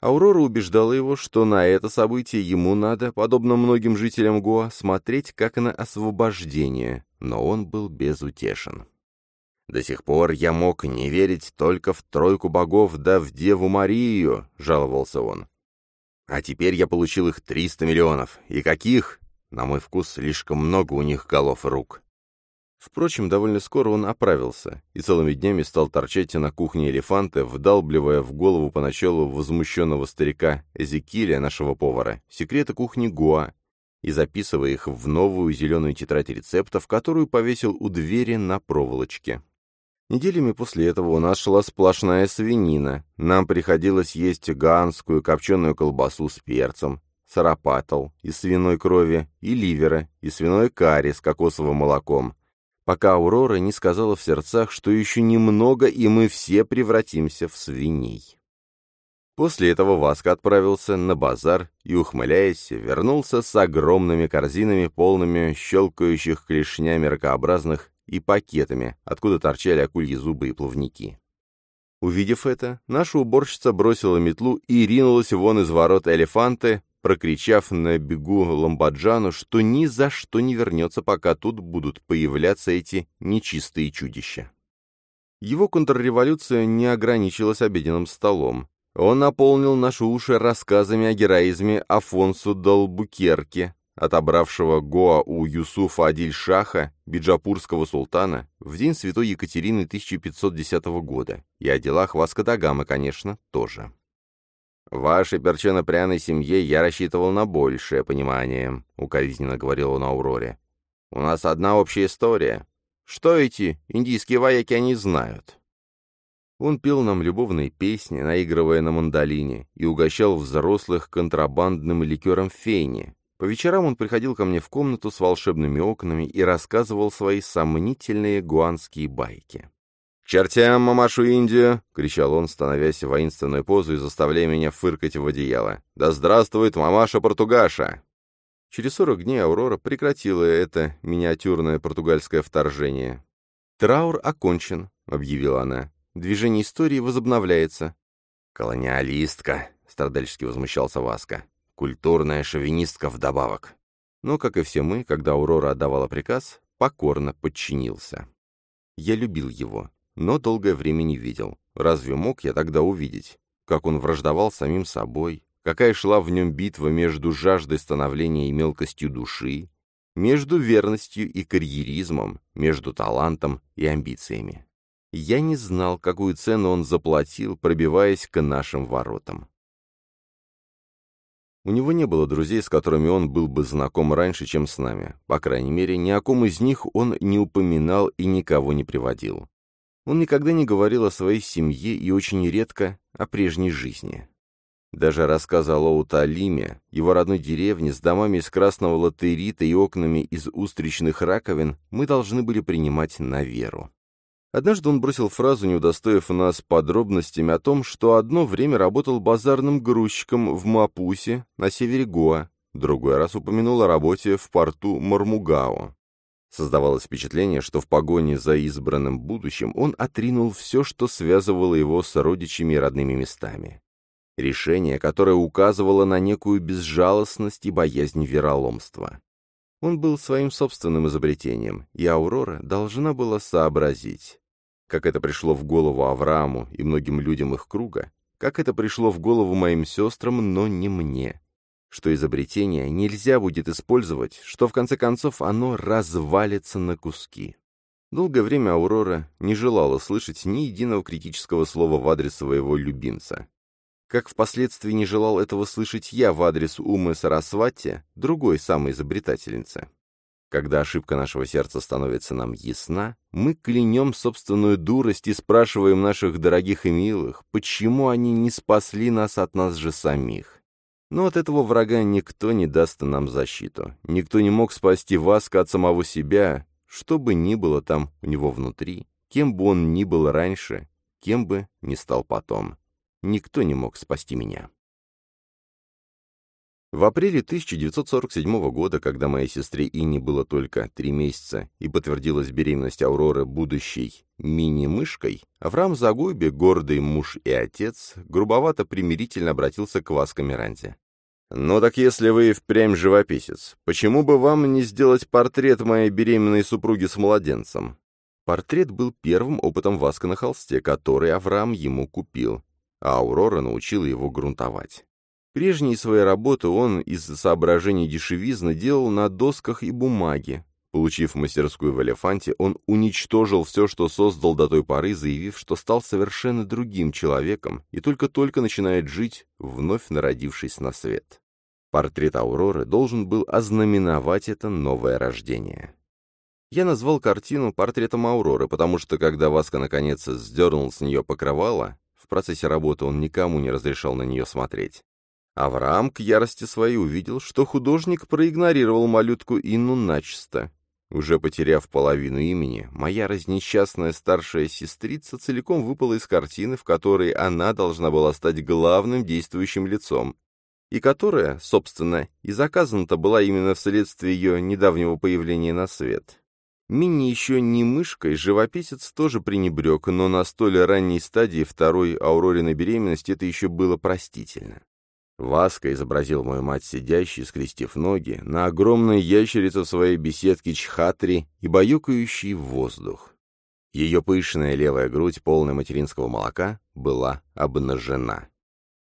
Аурора убеждала его, что на это событие ему надо, подобно многим жителям Гоа, смотреть как на освобождение, но он был безутешен. «До сих пор я мог не верить только в тройку богов да в Деву Марию», — жаловался он. «А теперь я получил их 300 миллионов. И каких? На мой вкус, слишком много у них голов и рук. Впрочем, довольно скоро он оправился и целыми днями стал торчать на кухне элефанта, вдалбливая в голову поначалу возмущенного старика Эзекиля, нашего повара, секреты кухни Гуа, и записывая их в новую зеленую тетрадь рецептов, которую повесил у двери на проволочке. Неделями после этого у нас шла сплошная свинина. Нам приходилось есть ганскую копченую колбасу с перцем, сарапатал из свиной крови и ливера, и свиной карри с кокосовым молоком, пока Аурора не сказала в сердцах, что еще немного, и мы все превратимся в свиней. После этого Васка отправился на базар и, ухмыляясь, вернулся с огромными корзинами, полными щелкающих клешнями ракообразных и пакетами, откуда торчали акульи зубы и плавники. Увидев это, наша уборщица бросила метлу и ринулась вон из ворот элефанты, прокричав на бегу Ламбаджану, что ни за что не вернется, пока тут будут появляться эти нечистые чудища. Его контрреволюция не ограничилась обеденным столом. Он наполнил наши уши рассказами о героизме Афонсу Далбукерке, отобравшего Гоа у Юсуфа Адиль-Шаха, биджапурского султана, в день святой Екатерины 1510 года, и о делах Васка конечно, тоже. «В вашей перчено-пряной семье я рассчитывал на большее понимание», — укоризненно говорил он Ауроре. «У нас одна общая история. Что эти индийские вояки они знают?» Он пел нам любовные песни, наигрывая на мандолине, и угощал взрослых контрабандным ликером фейни. По вечерам он приходил ко мне в комнату с волшебными окнами и рассказывал свои сомнительные гуанские байки. «К чертям, мамашу Индию!» — кричал он, становясь в воинственную позу и заставляя меня фыркать в одеяло. «Да здравствует мамаша Португаша!» Через 40 дней Аурора прекратила это миниатюрное португальское вторжение. «Траур окончен», — объявила она. «Движение истории возобновляется». «Колониалистка», — страдальчески возмущался Васка. «Культурная шовинистка вдобавок». Но, как и все мы, когда Аурора отдавала приказ, покорно подчинился. Я любил его, но долгое время не видел. Разве мог я тогда увидеть? Как он враждовал самим собой, какая шла в нем битва между жаждой становления и мелкостью души, между верностью и карьеризмом, между талантом и амбициями. Я не знал, какую цену он заплатил, пробиваясь к нашим воротам. У него не было друзей, с которыми он был бы знаком раньше, чем с нами. По крайней мере, ни о ком из них он не упоминал и никого не приводил. Он никогда не говорил о своей семье и очень редко о прежней жизни. Даже рассказы о Лоута-Алиме, его родной деревне с домами из красного латерита и окнами из устричных раковин, мы должны были принимать на веру. Однажды он бросил фразу, не удостоив нас подробностями о том, что одно время работал базарным грузчиком в Мапусе на севере Гоа, другой раз упомянул о работе в порту Мармугао. Создавалось впечатление, что в погоне за избранным будущим он отринул все, что связывало его с родичами и родными местами. Решение, которое указывало на некую безжалостность и боязнь вероломства. Он был своим собственным изобретением, и Аурора должна была сообразить. Как это пришло в голову Аврааму и многим людям их круга, как это пришло в голову моим сестрам, но не мне что изобретение нельзя будет использовать, что в конце концов оно развалится на куски. Долгое время Аурора не желала слышать ни единого критического слова в адрес своего любимца. Как впоследствии не желал этого слышать я в адрес Умы Сарасвати, другой самой изобретательницы. Когда ошибка нашего сердца становится нам ясна, мы клянем собственную дурость и спрашиваем наших дорогих и милых, почему они не спасли нас от нас же самих. Но от этого врага никто не даст нам защиту. Никто не мог спасти Васка от самого себя, что бы ни было там у него внутри, кем бы он ни был раньше, кем бы ни стал потом. Никто не мог спасти меня. В апреле 1947 года, когда моей сестре Инне было только три месяца и подтвердилась беременность Ауроры будущей мини-мышкой, Авраам Загуйбе, гордый муж и отец, грубовато примирительно обратился к Васко Миранде. «Ну так если вы впрямь живописец, почему бы вам не сделать портрет моей беременной супруги с младенцем?» Портрет был первым опытом Васка на холсте, который Авраам ему купил, а Аурора научила его грунтовать. Прежние свои работы он из соображений дешевизны делал на досках и бумаге. Получив мастерскую в Элефанте, он уничтожил все, что создал до той поры, заявив, что стал совершенно другим человеком и только-только начинает жить, вновь народившись на свет. Портрет Ауроры должен был ознаменовать это новое рождение. Я назвал картину портретом Ауроры, потому что, когда Васка наконец сдернул с нее покрывало, в процессе работы он никому не разрешал на нее смотреть. Авраам к ярости своей увидел, что художник проигнорировал малютку Инну начисто. Уже потеряв половину имени, моя разнесчастная старшая сестрица целиком выпала из картины, в которой она должна была стать главным действующим лицом, и которая, собственно, и заказана-то была именно вследствие ее недавнего появления на свет. Мини еще не мышкой, живописец тоже пренебрег, но на столь ранней стадии второй аурориной беременности это еще было простительно. Васка изобразил мою мать сидящей, скрестив ноги, на огромной ящерице в своей беседке чхатри и баюкающей воздух. Ее пышная левая грудь, полная материнского молока, была обнажена.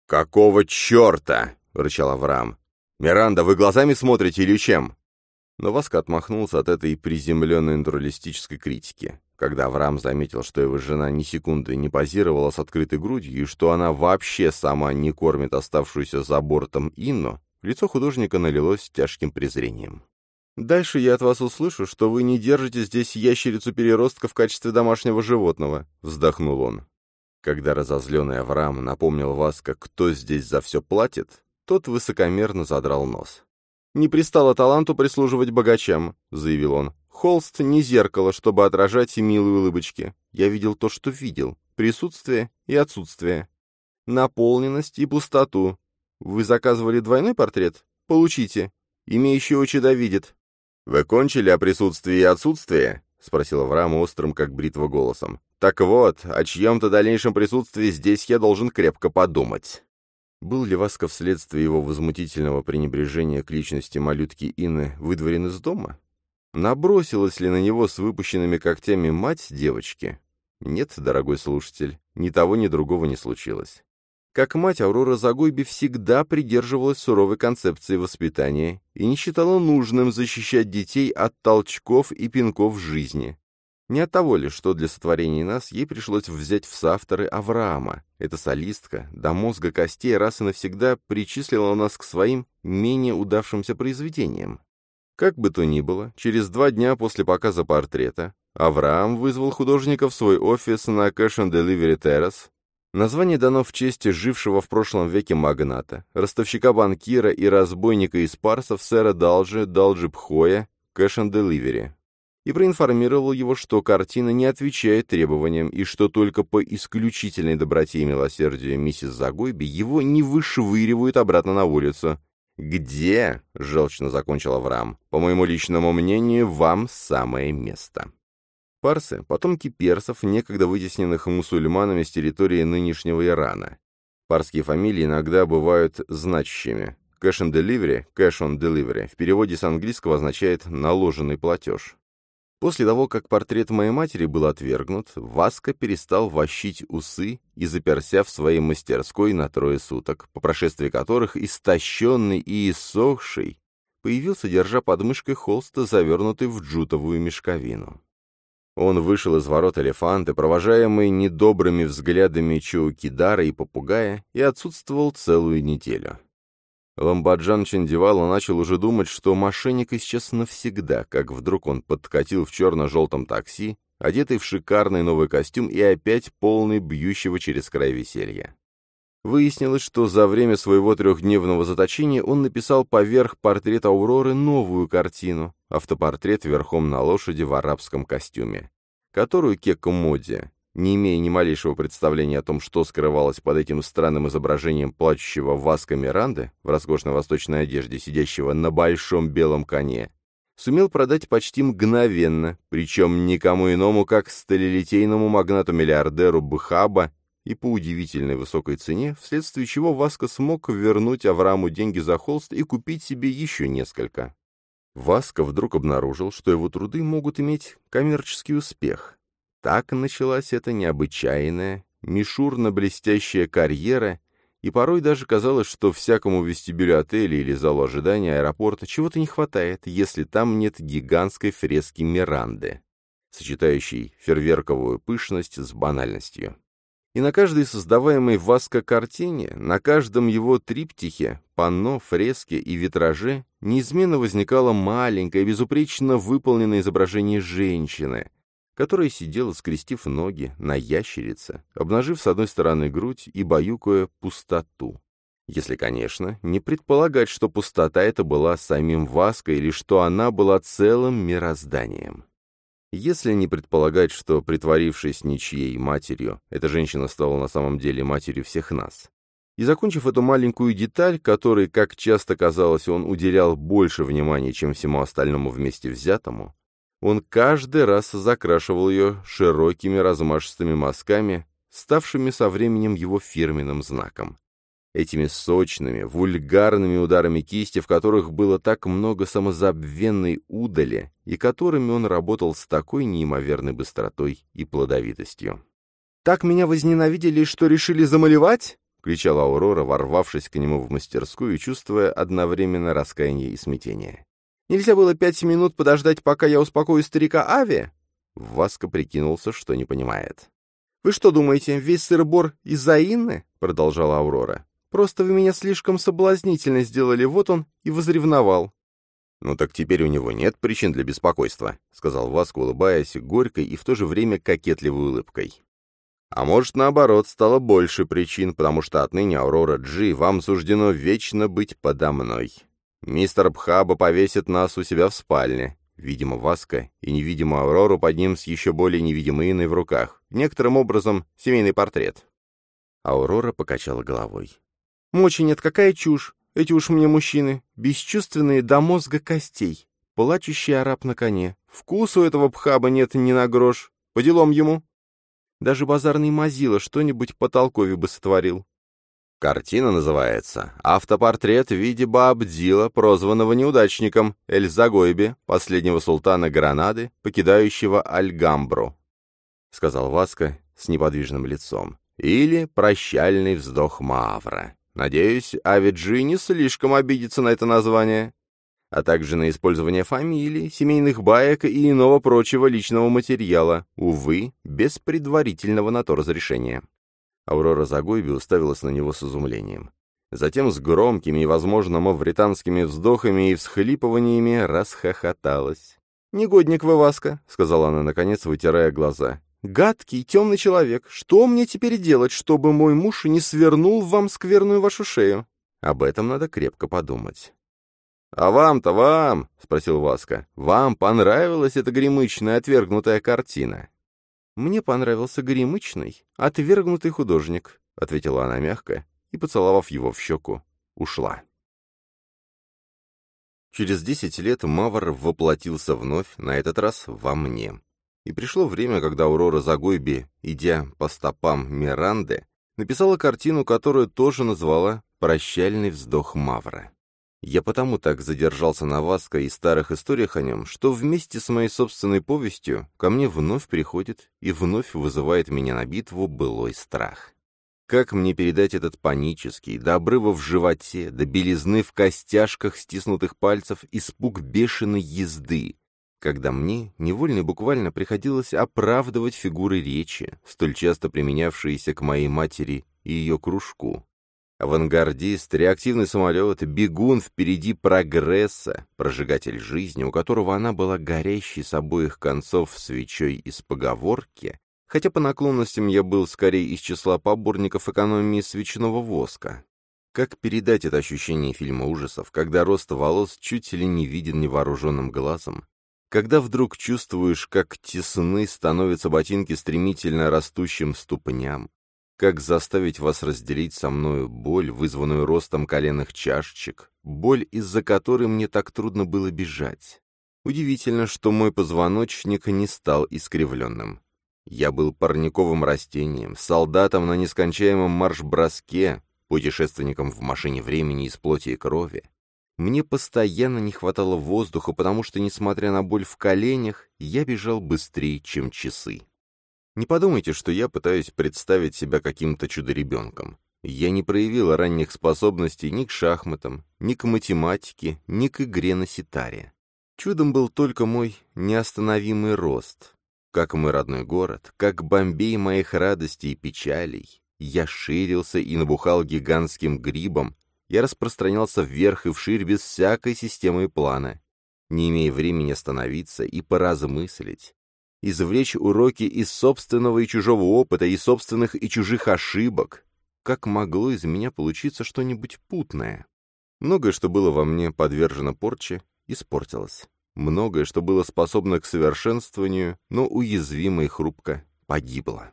«Какого черта?» — рычал Авраам. «Миранда, вы глазами смотрите или чем?» Но Васка отмахнулся от этой приземленной натуралистической критики. Когда Авраам заметил, что его жена ни секунды не позировала с открытой грудью и что она вообще сама не кормит оставшуюся за бортом Инну, лицо художника налилось тяжким презрением. «Дальше я от вас услышу, что вы не держите здесь ящерицу-переростка в качестве домашнего животного», — вздохнул он. Когда разозленный Авраам напомнил Васка, кто здесь за все платит, тот высокомерно задрал нос. «Не пристало таланту прислуживать богачам», — заявил он. «Холст не зеркало, чтобы отражать и милые улыбочки. Я видел то, что видел. Присутствие и отсутствие. Наполненность и пустоту. Вы заказывали двойной портрет? Получите. Имеющий очи да видит». «Вы кончили о присутствии и отсутствии?» — спросил Авраам острым, как бритва, голосом. «Так вот, о чьем-то дальнейшем присутствии здесь я должен крепко подумать». Был ли Васка вследствие его возмутительного пренебрежения к личности малютки Инны выдворен из дома? Набросилась ли на него с выпущенными когтями мать девочки? Нет, дорогой слушатель, ни того, ни другого не случилось. Как мать, Аурора Загойби всегда придерживалась суровой концепции воспитания и не считала нужным защищать детей от толчков и пинков жизни. Не от того ли, что для сотворения нас ей пришлось взять в соавторы Авраама. Эта солистка до мозга костей раз и навсегда причислила нас к своим менее удавшимся произведениям. Как бы то ни было, через два дня после показа портрета Авраам вызвал художника в свой офис на Cash and Delivery Terrace. Название дано в честь жившего в прошлом веке магната, ростовщика-банкира и разбойника из парсов сэра Далджи, Далджи Пхоя, Cash Delivery, и проинформировал его, что картина не отвечает требованиям и что только по исключительной доброте и милосердию миссис Загойби его не вышвыривают обратно на улицу, «Где?» — желчно закончил Авраам. «По моему личному мнению, вам самое место». Парсы — потомки персов, некогда вытесненных мусульманами с территории нынешнего Ирана. Парские фамилии иногда бывают значащими. Cash on delivery, cash on delivery в переводе с английского означает «наложенный платеж». После того, как портрет моей матери был отвергнут, Васка перестал вощить усы и заперся в своей мастерской на трое суток, по прошествии которых истощенный и иссохший появился, держа под мышкой холста, завернутый в джутовую мешковину. Он вышел из ворот элефанта, провожаемый недобрыми взглядами Чоукидара и попугая, и отсутствовал целую неделю. Ламбаджан Чандивала начал уже думать, что мошенник исчез навсегда, как вдруг он подкатил в черно-желтом такси, одетый в шикарный новый костюм и опять полный бьющего через край веселья. Выяснилось, что за время своего трехдневного заточения он написал поверх портрета Ауроры новую картину, автопортрет верхом на лошади в арабском костюме, которую Кекко Моди, не имея ни малейшего представления о том, что скрывалось под этим странным изображением плачущего Васка Миранды в роскошной восточной одежде, сидящего на большом белом коне, сумел продать почти мгновенно, причем никому иному, как сталелитейному магнату-миллиардеру Бхаба и по удивительной высокой цене, вследствие чего Васка смог вернуть Аврааму деньги за холст и купить себе еще несколько. Васка вдруг обнаружил, что его труды могут иметь коммерческий успех, так началась эта необычайная, мишурно-блестящая карьера, и порой даже казалось, что всякому вестибюлю отеля или залу ожидания аэропорта чего-то не хватает, если там нет гигантской фрески Миранды, сочетающей фейерверковую пышность с банальностью. И на каждой создаваемой Васко картине, на каждом его триптихе, панно, фреске и витраже неизменно возникало маленькое, безупречно выполненное изображение женщины, которая сидела, скрестив ноги, на ящерице, обнажив с одной стороны грудь и баюкая пустоту. Если, конечно, не предполагать, что пустота эта была самим Ваской или что она была целым мирозданием. Если не предполагать, что, притворившись ничьей матерью, эта женщина стала на самом деле матерью всех нас. И закончив эту маленькую деталь, которой, как часто казалось, он уделял больше внимания, чем всему остальному вместе взятому, он каждый раз закрашивал ее широкими размашистыми мазками, ставшими со временем его фирменным знаком. Этими сочными, вульгарными ударами кисти, в которых было так много самозабвенной удали, и которыми он работал с такой неимоверной быстротой и плодовитостью. «Так меня возненавидели, что решили замалевать?» — кричала Аурора, ворвавшись к нему в мастерскую чувствуя одновременно раскаяние и смятение. Нельзя было пять минут подождать, пока я успокою старика Ави?» Васка прикинулся, что не понимает. «Вы что думаете, весь сыр-бор из-за Инны?» — продолжала Аурора. «Просто вы меня слишком соблазнительно сделали, вот он и возревновал». «Ну так теперь у него нет причин для беспокойства», — сказал Васко, улыбаясь горькой и в то же время кокетливой улыбкой. «А может, наоборот, стало больше причин, потому что отныне, Аурора Джи, вам суждено вечно быть подо мной. Мистер Бхаба повесит нас у себя в спальне. Видимо, Васка и невидимую Аврору под ним с еще более невидимой Иной в руках. Некоторым образом, семейный портрет. Аурора покачала головой. «Мочи нет, какая чушь! эти уж мне мужчины, бесчувственные до мозга костей, плачущий араб на коне. Вкусу этого пхаба нет ни на грош, по делам ему. Даже базарный мазила что-нибудь по толкове бы сотворил. Картина называется «Автопортрет в виде Баабдила, прозванного неудачником Эль-Загойбе, последнего султана Гранады, покидающего Альгамбру», — сказал Васка с неподвижным лицом. «Или «Прощальный вздох Мавра». Надеюсь, Авиджи не слишком обидится на это название, а также на использование фамилий, семейных баек и иного прочего личного материала, увы, без предварительного на то разрешения. Аурора Загойби уставилась на него с изумлением. Затем с громкими и, возможно, мавританскими вздохами и всхлипываниями расхохоталась. «Негодник вы, Васка», — сказала она, наконец, вытирая глаза. «Гадкий, темный человек, что мне теперь делать, чтобы мой муж не свернул вам скверную вашу шею?» Об этом надо крепко подумать. «А вам-то, вам!» — спросил Васка. «Вам понравилась эта гремычная отвергнутая картина?» «Мне понравился горемычный, отвергнутый художник», — ответила она мягко и, поцеловав его в щеку, ушла. Через десять лет Мавр воплотился вновь, на этот раз во мне. И пришло время, когда Аурора Загойби, идя по стопам Миранды, написала картину, которую тоже назвала «Прощальный вздох Мавра». Я потому так задержался на Васко и старых историях о нем, что вместе с моей собственной повестью ко мне вновь приходит и вновь вызывает меня на битву былой страх. Как мне передать этот панический, до обрыва в животе, до белизны в костяшках стиснутых пальцев, испуг бешеной езды, когда мне невольно и буквально приходилось оправдывать фигуры речи, столь часто применявшиеся к моей матери и ее кружку, Авангардист, реактивный самолет, бегун впереди прогресса, прожигатель жизни, у которого она была горящей с обоих концов свечой из поговорки, хотя по наклонностям я был скорее из числа поборников экономии свечного воска. Как передать это ощущение фильма ужасов, когда рост волос чуть ли не виден невооруженным глазом, когда вдруг чувствуешь, как тесны становятся ботинки стремительно растущим ступням, как заставить вас разделить со мною боль, вызванную ростом коленных чашечек, боль, из-за которой мне так трудно было бежать? Удивительно, что мой позвоночник не стал искривленным. Я был парниковым растением, солдатом на нескончаемом марш-броске, путешественником в машине времени из плоти и крови. Мне постоянно не хватало воздуха, потому что, несмотря на боль в коленях, я бежал быстрее, чем часы. Не подумайте, что я пытаюсь представить себя каким-то чудо-ребенком. Я не проявил ранних способностей ни к шахматам, ни к математике, ни к игре на ситаре. Чудом был только мой неостановимый рост. Как мой родной город, как Бомбей моих радостей и печалей. Я ширился и набухал гигантским грибом, я распространялся вверх и вширь без всякой системы и плана, не имея времени остановиться и поразмыслить, извлечь уроки из собственного и чужого опыта, и собственных и чужих ошибок. Как могло из меня получиться что-нибудь путное? Многое, что было во мне подвержено порче, испортилось. Многое, что было способно к совершенствованию, но уязвимо и хрупко, погибло.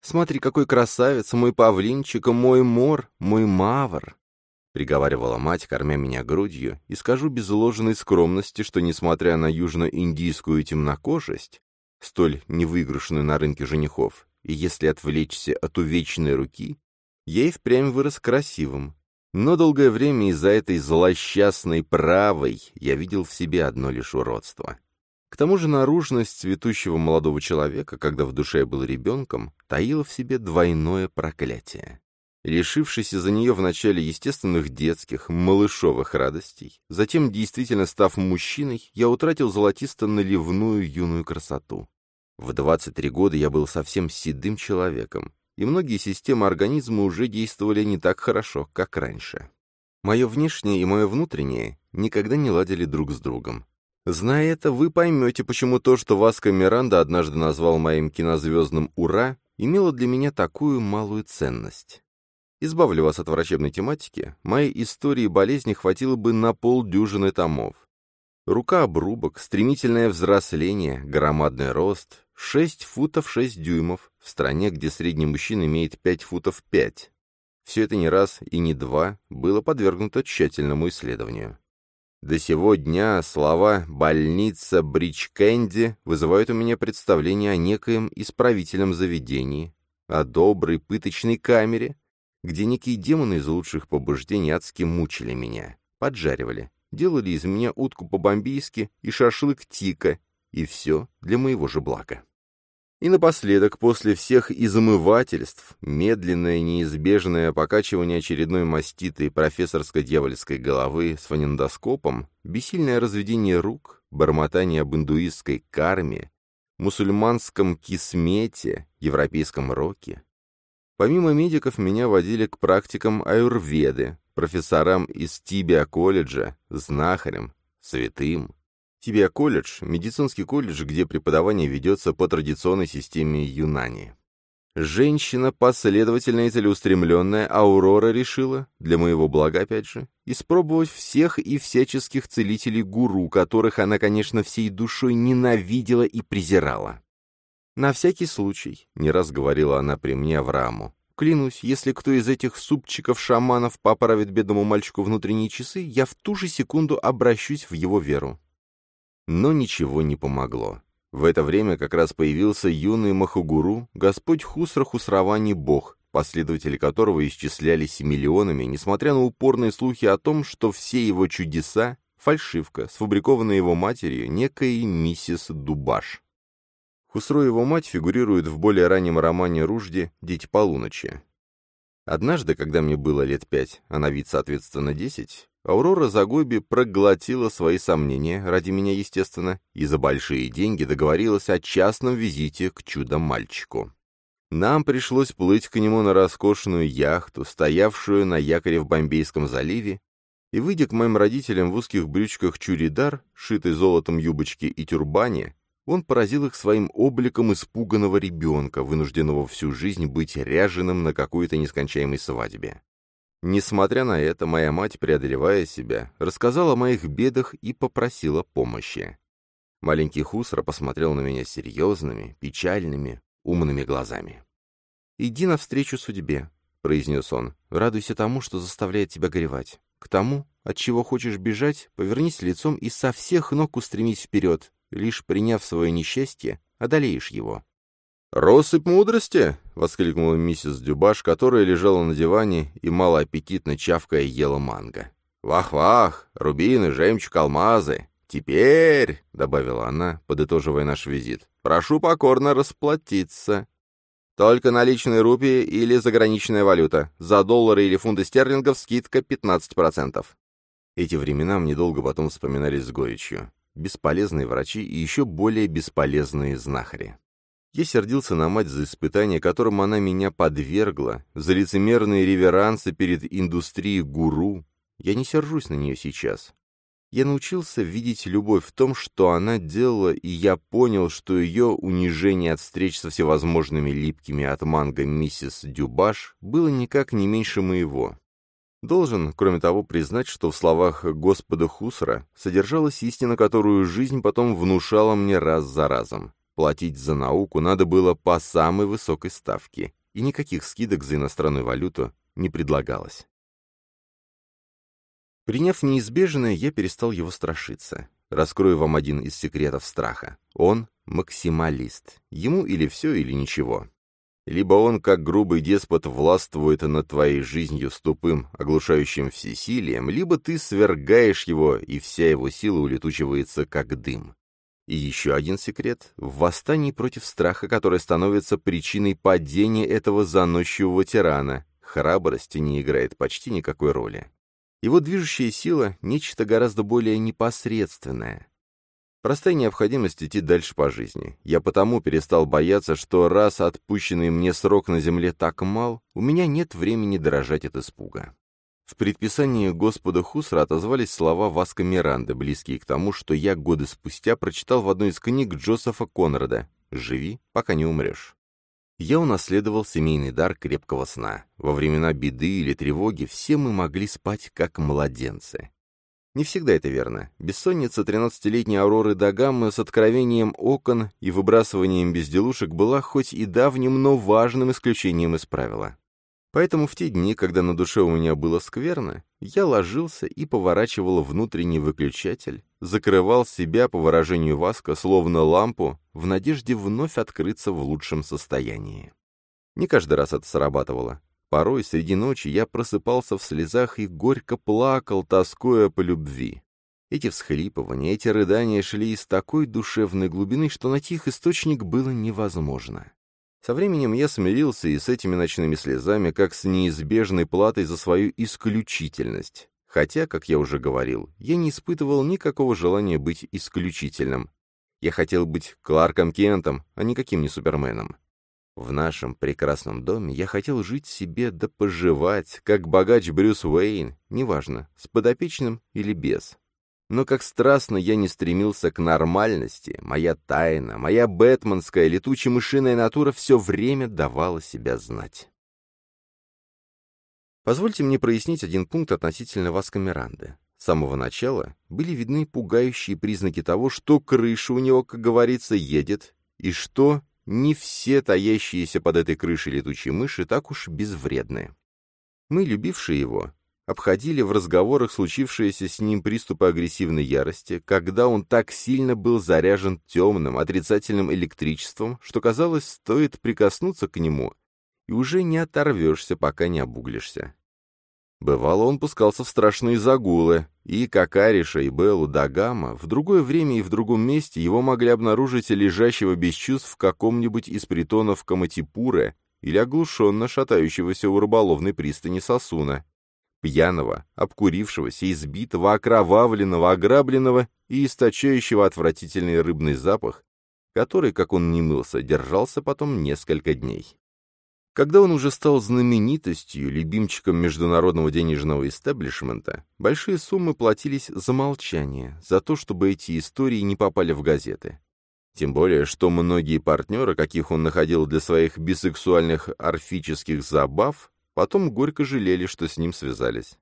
«Смотри, какой красавец, мой павлинчик, мой мор, мой мавр!» — приговаривала мать, кормя меня грудью, и скажу без ложной скромности, что, несмотря на южно-индийскую темнокожесть, столь невыигрышную на рынке женихов, и если отвлечься от увечной руки, и впрямь вырос красивым. Но долгое время из-за этой злосчастной правой я видел в себе одно лишь уродство. К тому же наружность цветущего молодого человека, когда в душе был ребенком, таила в себе двойное проклятие. Лишившись из-за нее вначале естественных детских, малышовых радостей, затем, действительно став мужчиной, я утратил золотисто-наливную юную красоту. В 23 года я был совсем седым человеком, и многие системы организма уже действовали не так хорошо, как раньше. Мое внешнее и мое внутреннее никогда не ладили друг с другом. Зная это, вы поймете, почему то, что Васко Миранда однажды назвал моим кинозвездным «Ура», имело для меня такую малую ценность. Избавлю вас от врачебной тематики, моей истории болезни хватило бы на полдюжины томов. Рука-обрубок, стремительное взросление, громадный рост, 6 футов 6 дюймов, в стране, где средний мужчина имеет 5 футов 5. Все это не раз и не два было подвергнуто тщательному исследованию. До сего дня слова «больница Бричкенди» вызывают у меня представление о некоем исправительном заведении, о доброй пыточной камере, где некие демоны из лучших побуждений адски мучили меня, поджаривали, делали из меня утку по-бомбийски и шашлык тика, и все для моего же блага. И напоследок, после всех измывательств, медленное неизбежное покачивание очередной маститой профессорско-дьявольской головы с фонендоскопом, бессильное разведение рук, бормотание об индуистской карме, мусульманском кисмете, европейском роке. Помимо медиков меня водили к практикам аюрведы, профессорам из Тибиа-колледжа, знахарям, святым. Тибиа-колледж – медицинский колледж, где преподавание ведется по традиционной системе Юнани. Женщина, последовательная и целеустремленная, Аурора решила, для моего блага опять же, испробовать всех и всяческих целителей-гуру, которых она, конечно, всей душой ненавидела и презирала. «На всякий случай», — не раз говорила она при мне Аврааму, «клянусь, если кто из этих супчиков-шаманов поправит бедному мальчику внутренние часы, я в ту же секунду обращусь в его веру. Но ничего не помогло. В это время как раз появился юный Махагуру, господь Хусра Хусравани Бог, последователи которого исчислялись миллионами, несмотря на упорные слухи о том, что все его чудеса — фальшивка, сфабрикованная его матерью, некой миссис Дубаш. Хусро и его мать фигурируют в более раннем романе Ружди «Дети полуночи». Однажды, когда мне было лет пять, а на вид, соответственно, десять, Аурора Загоби проглотила свои сомнения, ради меня, естественно, и за большие деньги договорилась о частном визите к чудо-мальчику. Нам пришлось плыть к нему на роскошную яхту, стоявшую на якоре в Бомбейском заливе, и, выйдя к моим родителям в узких брючках чуридар, шитой золотом юбочки и тюрбане, он поразил их своим обликом испуганного ребенка, вынужденного всю жизнь быть ряженым на какой-то нескончаемой свадьбе. Несмотря на это, моя мать, преодолевая себя, рассказала о моих бедах и попросила помощи. Маленький Хусра посмотрел на меня серьезными, печальными, умными глазами. «Иди навстречу судьбе», — произнес он. «Радуйся тому, что заставляет тебя горевать. К тому, от чего хочешь бежать, повернись лицом и со всех ног устремись вперед. Лишь приняв свое несчастье, одолеешь его». «Россыпь мудрости!» — воскликнула миссис Дюбаш, которая лежала на диване и малоаппетитно чавкая ела манго. «Вах-вах! Рубины, жемчуг, алмазы! Теперь!» — добавила она, подытоживая наш визит. «Прошу покорно расплатиться. Только наличные рупии или заграничная валюта. За доллары или фунты стерлингов скидка 15%. Эти времена мне долго потом вспоминались с горечью. Бесполезные врачи и еще более бесполезные знахари. Я сердился на мать за испытание, которым она меня подвергла, за лицемерные реверансы перед индустрией гуру. Я не сержусь на нее сейчас. Я научился видеть любовь в том, что она делала, и я понял, что ее унижение от встреч со всевозможными липкими от манго миссис Дюбаш было никак не меньше моего. Должен, кроме того, признать, что в словах Господа Хусра содержалась истина, которую жизнь потом внушала мне раз за разом. Платить за науку надо было по самой высокой ставке, и никаких скидок за иностранную валюту не предлагалось. Приняв неизбежное, я перестал его страшиться. Раскрою вам один из секретов страха. Он максималист. Ему или все, или ничего. Либо он, как грубый деспот, властвует над твоей жизнью с тупым, оглушающим всесилием, либо ты свергаешь его, и вся его сила улетучивается, как дым. И еще один секрет — в восстании против страха, которое становится причиной падения этого заносчивого тирана, храбрости не играет почти никакой роли. Его движущая сила — нечто гораздо более непосредственное. Простая необходимость идти дальше по жизни. Я потому перестал бояться, что раз отпущенный мне срок на земле так мал, у меня нет времени дрожать от испуга. В предписании Господа Хусра отозвались слова Васка Миранды, близкие к тому, что я годы спустя прочитал в одной из книг Джозефа Конрада «Живи, пока не умрешь». Я унаследовал семейный дар крепкого сна. Во времена беды или тревоги все мы могли спать как младенцы. Не всегда это верно. Бессонница 13-летней Ауроры Дагаммы с откровением окон и выбрасыванием безделушек была хоть и давним, но важным исключением из правила. Поэтому в те дни, когда на душе у меня было скверно, я ложился и поворачивал внутренний выключатель, закрывал себя, по выражению Васка, словно лампу, в надежде вновь открыться в лучшем состоянии. Не каждый раз это срабатывало. Порой среди ночи я просыпался в слезах и горько плакал, тоскуя по любви. Эти всхлипывания, эти рыдания шли из такой душевной глубины, что найти их источник было невозможно. Со временем я смирился и с этими ночными слезами, как с неизбежной платой за свою исключительность. Хотя, как я уже говорил, я не испытывал никакого желания быть исключительным. Я хотел быть Кларком Кентом, а никаким не Суперменом. В нашем прекрасном доме я хотел жить себе да поживать, как богач Брюс Уэйн, неважно, с подопечным или без. Но как страстно я не стремился к нормальности, моя тайна, моя бэтменская летуче-мышиная натура все время давала себя знать. Позвольте мне прояснить один пункт относительно Васка Миранды. С самого начала были видны пугающие признаки того, что крыша у него, как говорится, едет, и что не все таящиеся под этой крышей летучие мыши так уж безвредны. Мы, любившие его, обходили в разговорах случившиеся с ним приступы агрессивной ярости, когда он так сильно был заряжен темным, отрицательным электричеством, что казалось, стоит прикоснуться к нему, и уже не оторвешься, пока не обуглишься. Бывало, он пускался в страшные загулы, и, как Ариша и Беллу Дагама, в другое время и в другом месте его могли обнаружить лежащего без чувств в каком-нибудь из притонов Каматипура или оглушенно шатающегося у рыболовной пристани Сосуна, пьяного, обкурившегося, избитого, окровавленного, ограбленного и источающего отвратительный рыбный запах, который, как он не мылся, держался потом несколько дней. Когда он уже стал знаменитостью, любимчиком международного денежного истеблишмента, большие суммы платились за молчание, за то, чтобы эти истории не попали в газеты. Тем более, что многие партнеры, каких он находил для своих бисексуальных орфических забав, Потом горько жалели, что с ним связались.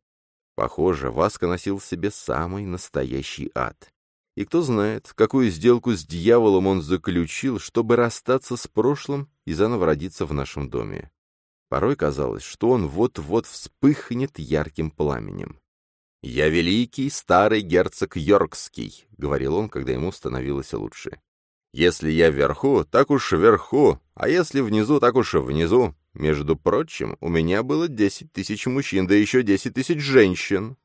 Похоже, Васка носил в себе самый настоящий ад. И кто знает, какую сделку с дьяволом он заключил, чтобы расстаться с прошлым и заново родиться в нашем доме. Порой казалось, что он вот-вот вспыхнет ярким пламенем. «Я великий старый герцог Йоркский», — говорил он, когда ему становилось лучше. «Если я вверху, так уж вверху, а если внизу, так уж внизу. Между прочим, у меня было 10 тысяч мужчин, да еще 10 тысяч женщин.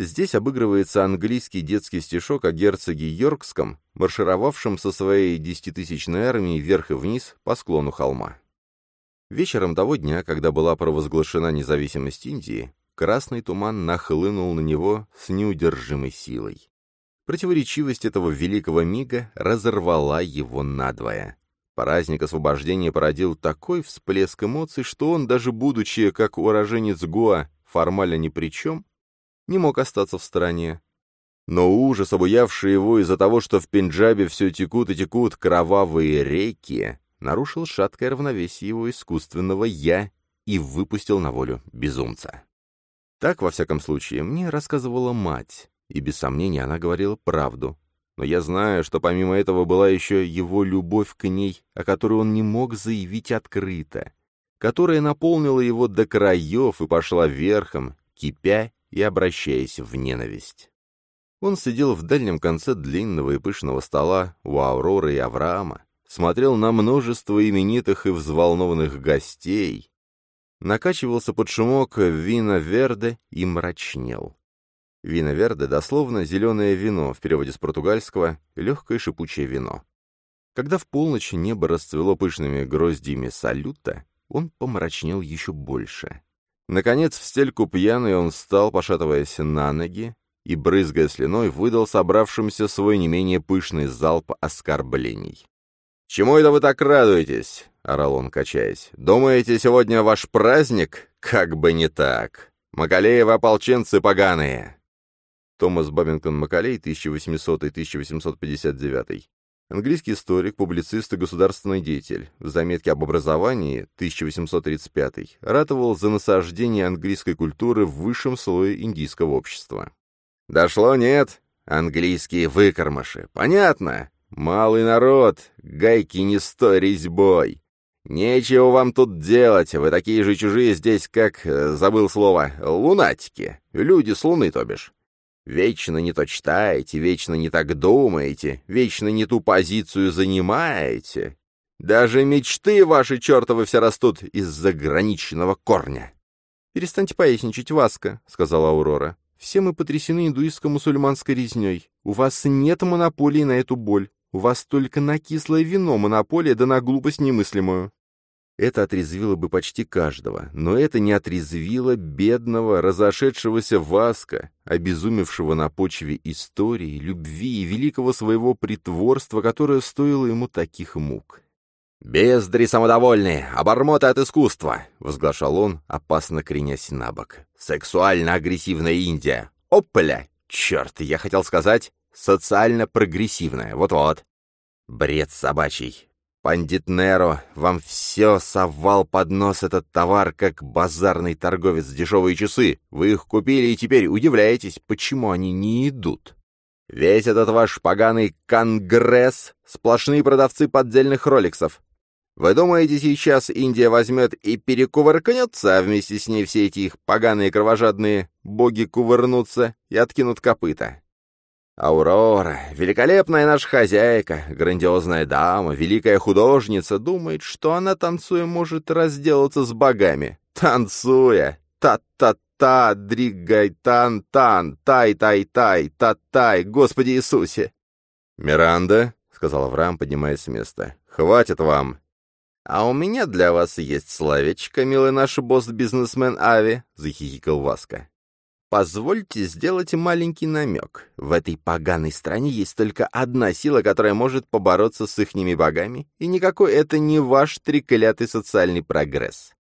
Здесь обыгрывается английский детский стишок о герцоге Йоркском, маршировавшем со своей десятитысячной армией вверх и вниз по склону холма. Вечером того дня, когда была провозглашена независимость Индии, красный туман нахлынул на него с неудержимой силой. Противоречивость этого великого мига разорвала его надвое. Праздник освобождения породил такой всплеск эмоций, что он, даже будучи, как уроженец Гуа, формально ни при чем, не мог остаться в стороне. Но ужас, обуявший его из-за того, что в Пенджабе все текут и текут кровавые реки, нарушил шаткое равновесие его искусственного «я» и выпустил на волю безумца. Так, во всяком случае, мне рассказывала мать, и без сомнения она говорила правду, но я знаю, что помимо этого была еще его любовь к ней, о которой он не мог заявить открыто, которая наполнила его до краев и пошла верхом, кипя и обращаясь в ненависть. Он сидел в дальнем конце длинного и пышного стола у Ауроры и Авраама, смотрел на множество именитых и взволнованных гостей, накачивался под шумок вина Верде и мрачнел. Вино верде дословно «зеленое вино» в переводе с португальского «легкое шипучее вино». Когда в полночь небо расцвело пышными гроздьями салюта, он помрачнел еще больше. Наконец, в стельку пьяный он встал, пошатываясь на ноги, и, брызгая слюной, выдал собравшимся свой не менее пышный залп оскорблений. «Чему это вы так радуетесь?» — орал он, качаясь. «Думаете, сегодня ваш праздник? Как бы не так! Макалеевы ополченцы поганые!» Томас Бабингтон Макалей, 1800-1859. Английский историк, публицист и государственный деятель. В заметке об образовании, 1835, ратовал за насаждение английской культуры в высшем слое индийского общества. «Дошло, нет? Английские выкормыши. Понятно. Малый народ, гайки не стой резьбой. Нечего вам тут делать, вы такие же чужие здесь, как, э, забыл слово, лунатики. Люди с луны, то бишь. Вечно не то читаете, вечно не так думаете, вечно не ту позицию занимаете. Даже мечты ваши чертовы все растут из заграничного корня. «Перестаньте поясничать, Васка», — сказала Аурора. «Все мы потрясены индуистско-мусульманской резней. У вас нет монополии на эту боль. У вас только на кислое вино монополия, да на глупость немыслимую». Это отрезвило бы почти каждого, но это не отрезвило бедного, разошедшегося Васка, обезумевшего на почве истории, любви и великого своего притворства, которое стоило ему таких мук. «Бездри самодовольные, обормоты от искусства!» — возглашал он, опасно кренясь на бок. «Сексуально-агрессивная Индия! Опля! Черт, я хотел сказать, социально-прогрессивная, вот-вот!» Бред собачий. Пандит Неро вам все совал под нос этот товар, как базарный торговец дешевые часы. Вы их купили и теперь удивляетесь, почему они не идут. Весь этот ваш поганый конгресс — сплошные продавцы поддельных роликсов. Вы думаете, сейчас Индия возьмет и перекувыркнется, а вместе с ней все эти их поганые кровожадные боги кувырнутся и откинут копыта? Аурора, великолепная наша хозяйка, грандиозная дама, великая художница, думает, что она, танцуя, может разделаться с богами. Танцуя! Та-та-та, дригай-тан-тан, тай-тай-тай, та-тай, Господи Иисусе! «Миранда», — сказал Авраам, поднимаясь с места, — «хватит вам!» «А у меня для вас есть словечко, милый наш босс-бизнесмен Ави», — захихикал Васка. Позвольте сделать маленький намек. В этой поганой стране есть только одна сила, которая может побороться с ихними богами, и никакой это не ваш треклятый социальный прогресс.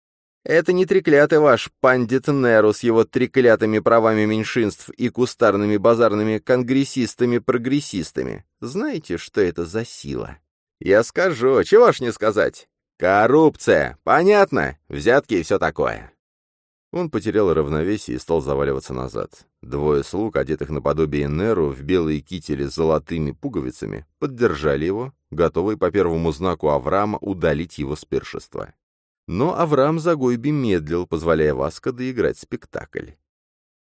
Это не треклятый ваш пандит Неру с его треклятыми правами меньшинств и кустарными базарными конгрессистами-прогрессистами. Знаете, что это за сила? Я скажу, чего ж не сказать. Коррупция, понятно? Взятки и все такое. Он потерял равновесие и стал заваливаться назад. Двое слуг, одетых наподобие Неру в белые кители с золотыми пуговицами, поддержали его, готовые по первому знаку Авраама удалить его с пиршества. Но Авраам Загойби медлил, позволяя Васко доиграть спектакль.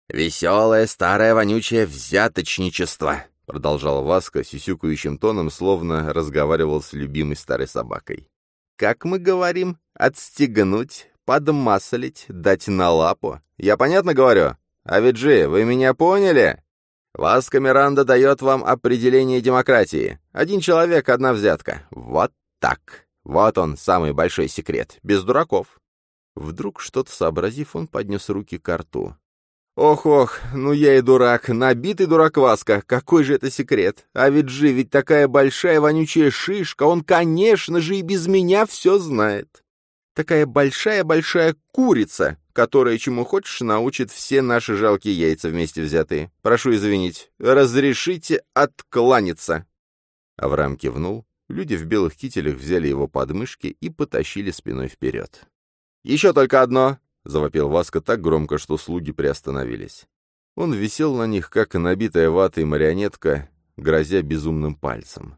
«Веселое, старое, вонючее взяточничество!» — продолжал Васко сисюкающим тоном, словно разговаривал с любимой старой собакой. «Как мы говорим, отстегнуть, подмаслить, дать на лапу. Я понятно говорю? Авиджи, вы меня поняли? Васка Миранда дает вам определение демократии. Один человек, одна взятка. Вот так. Вот он, самый большой секрет. Без дураков. Вдруг, что-то сообразив, он поднес руки к рту. «Ох-ох, ну я и дурак, набитый дурак Васка, какой же это секрет? А ведь же, ведь такая большая вонючая шишка, он, конечно же, и без меня все знает». Такая большая-большая курица, которая чему хочешь научит все наши жалкие яйца вместе взятые. Прошу извинить, разрешите откланяться. Авраам кивнул. Люди в белых кителях взяли его подмышки и потащили спиной вперед. «Еще только одно!» — завопил Васка так громко, что слуги приостановились. Он висел на них, как набитая ватой марионетка, грозя безумным пальцем.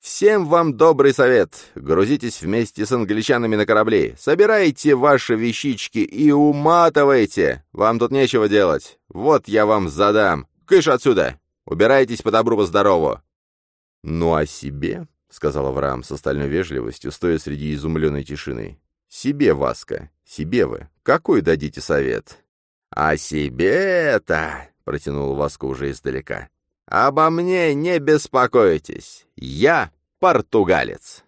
Всем вам добрый совет. Грузитесь вместе с англичанами на корабли. Собирайте ваши вещички и уматывайте. Вам тут нечего делать. Вот я вам задам. Кыш отсюда. Убирайтесь по добру, по здорову. Ну а себе, — сказал Авраам с остальной вежливостью, стоя среди изумленной тишины. «Себе, Васка, себе вы. Какой дадите совет?» «А себе-то!» — протянул Васка уже издалека. Обо мне не беспокойтесь. Я португалец.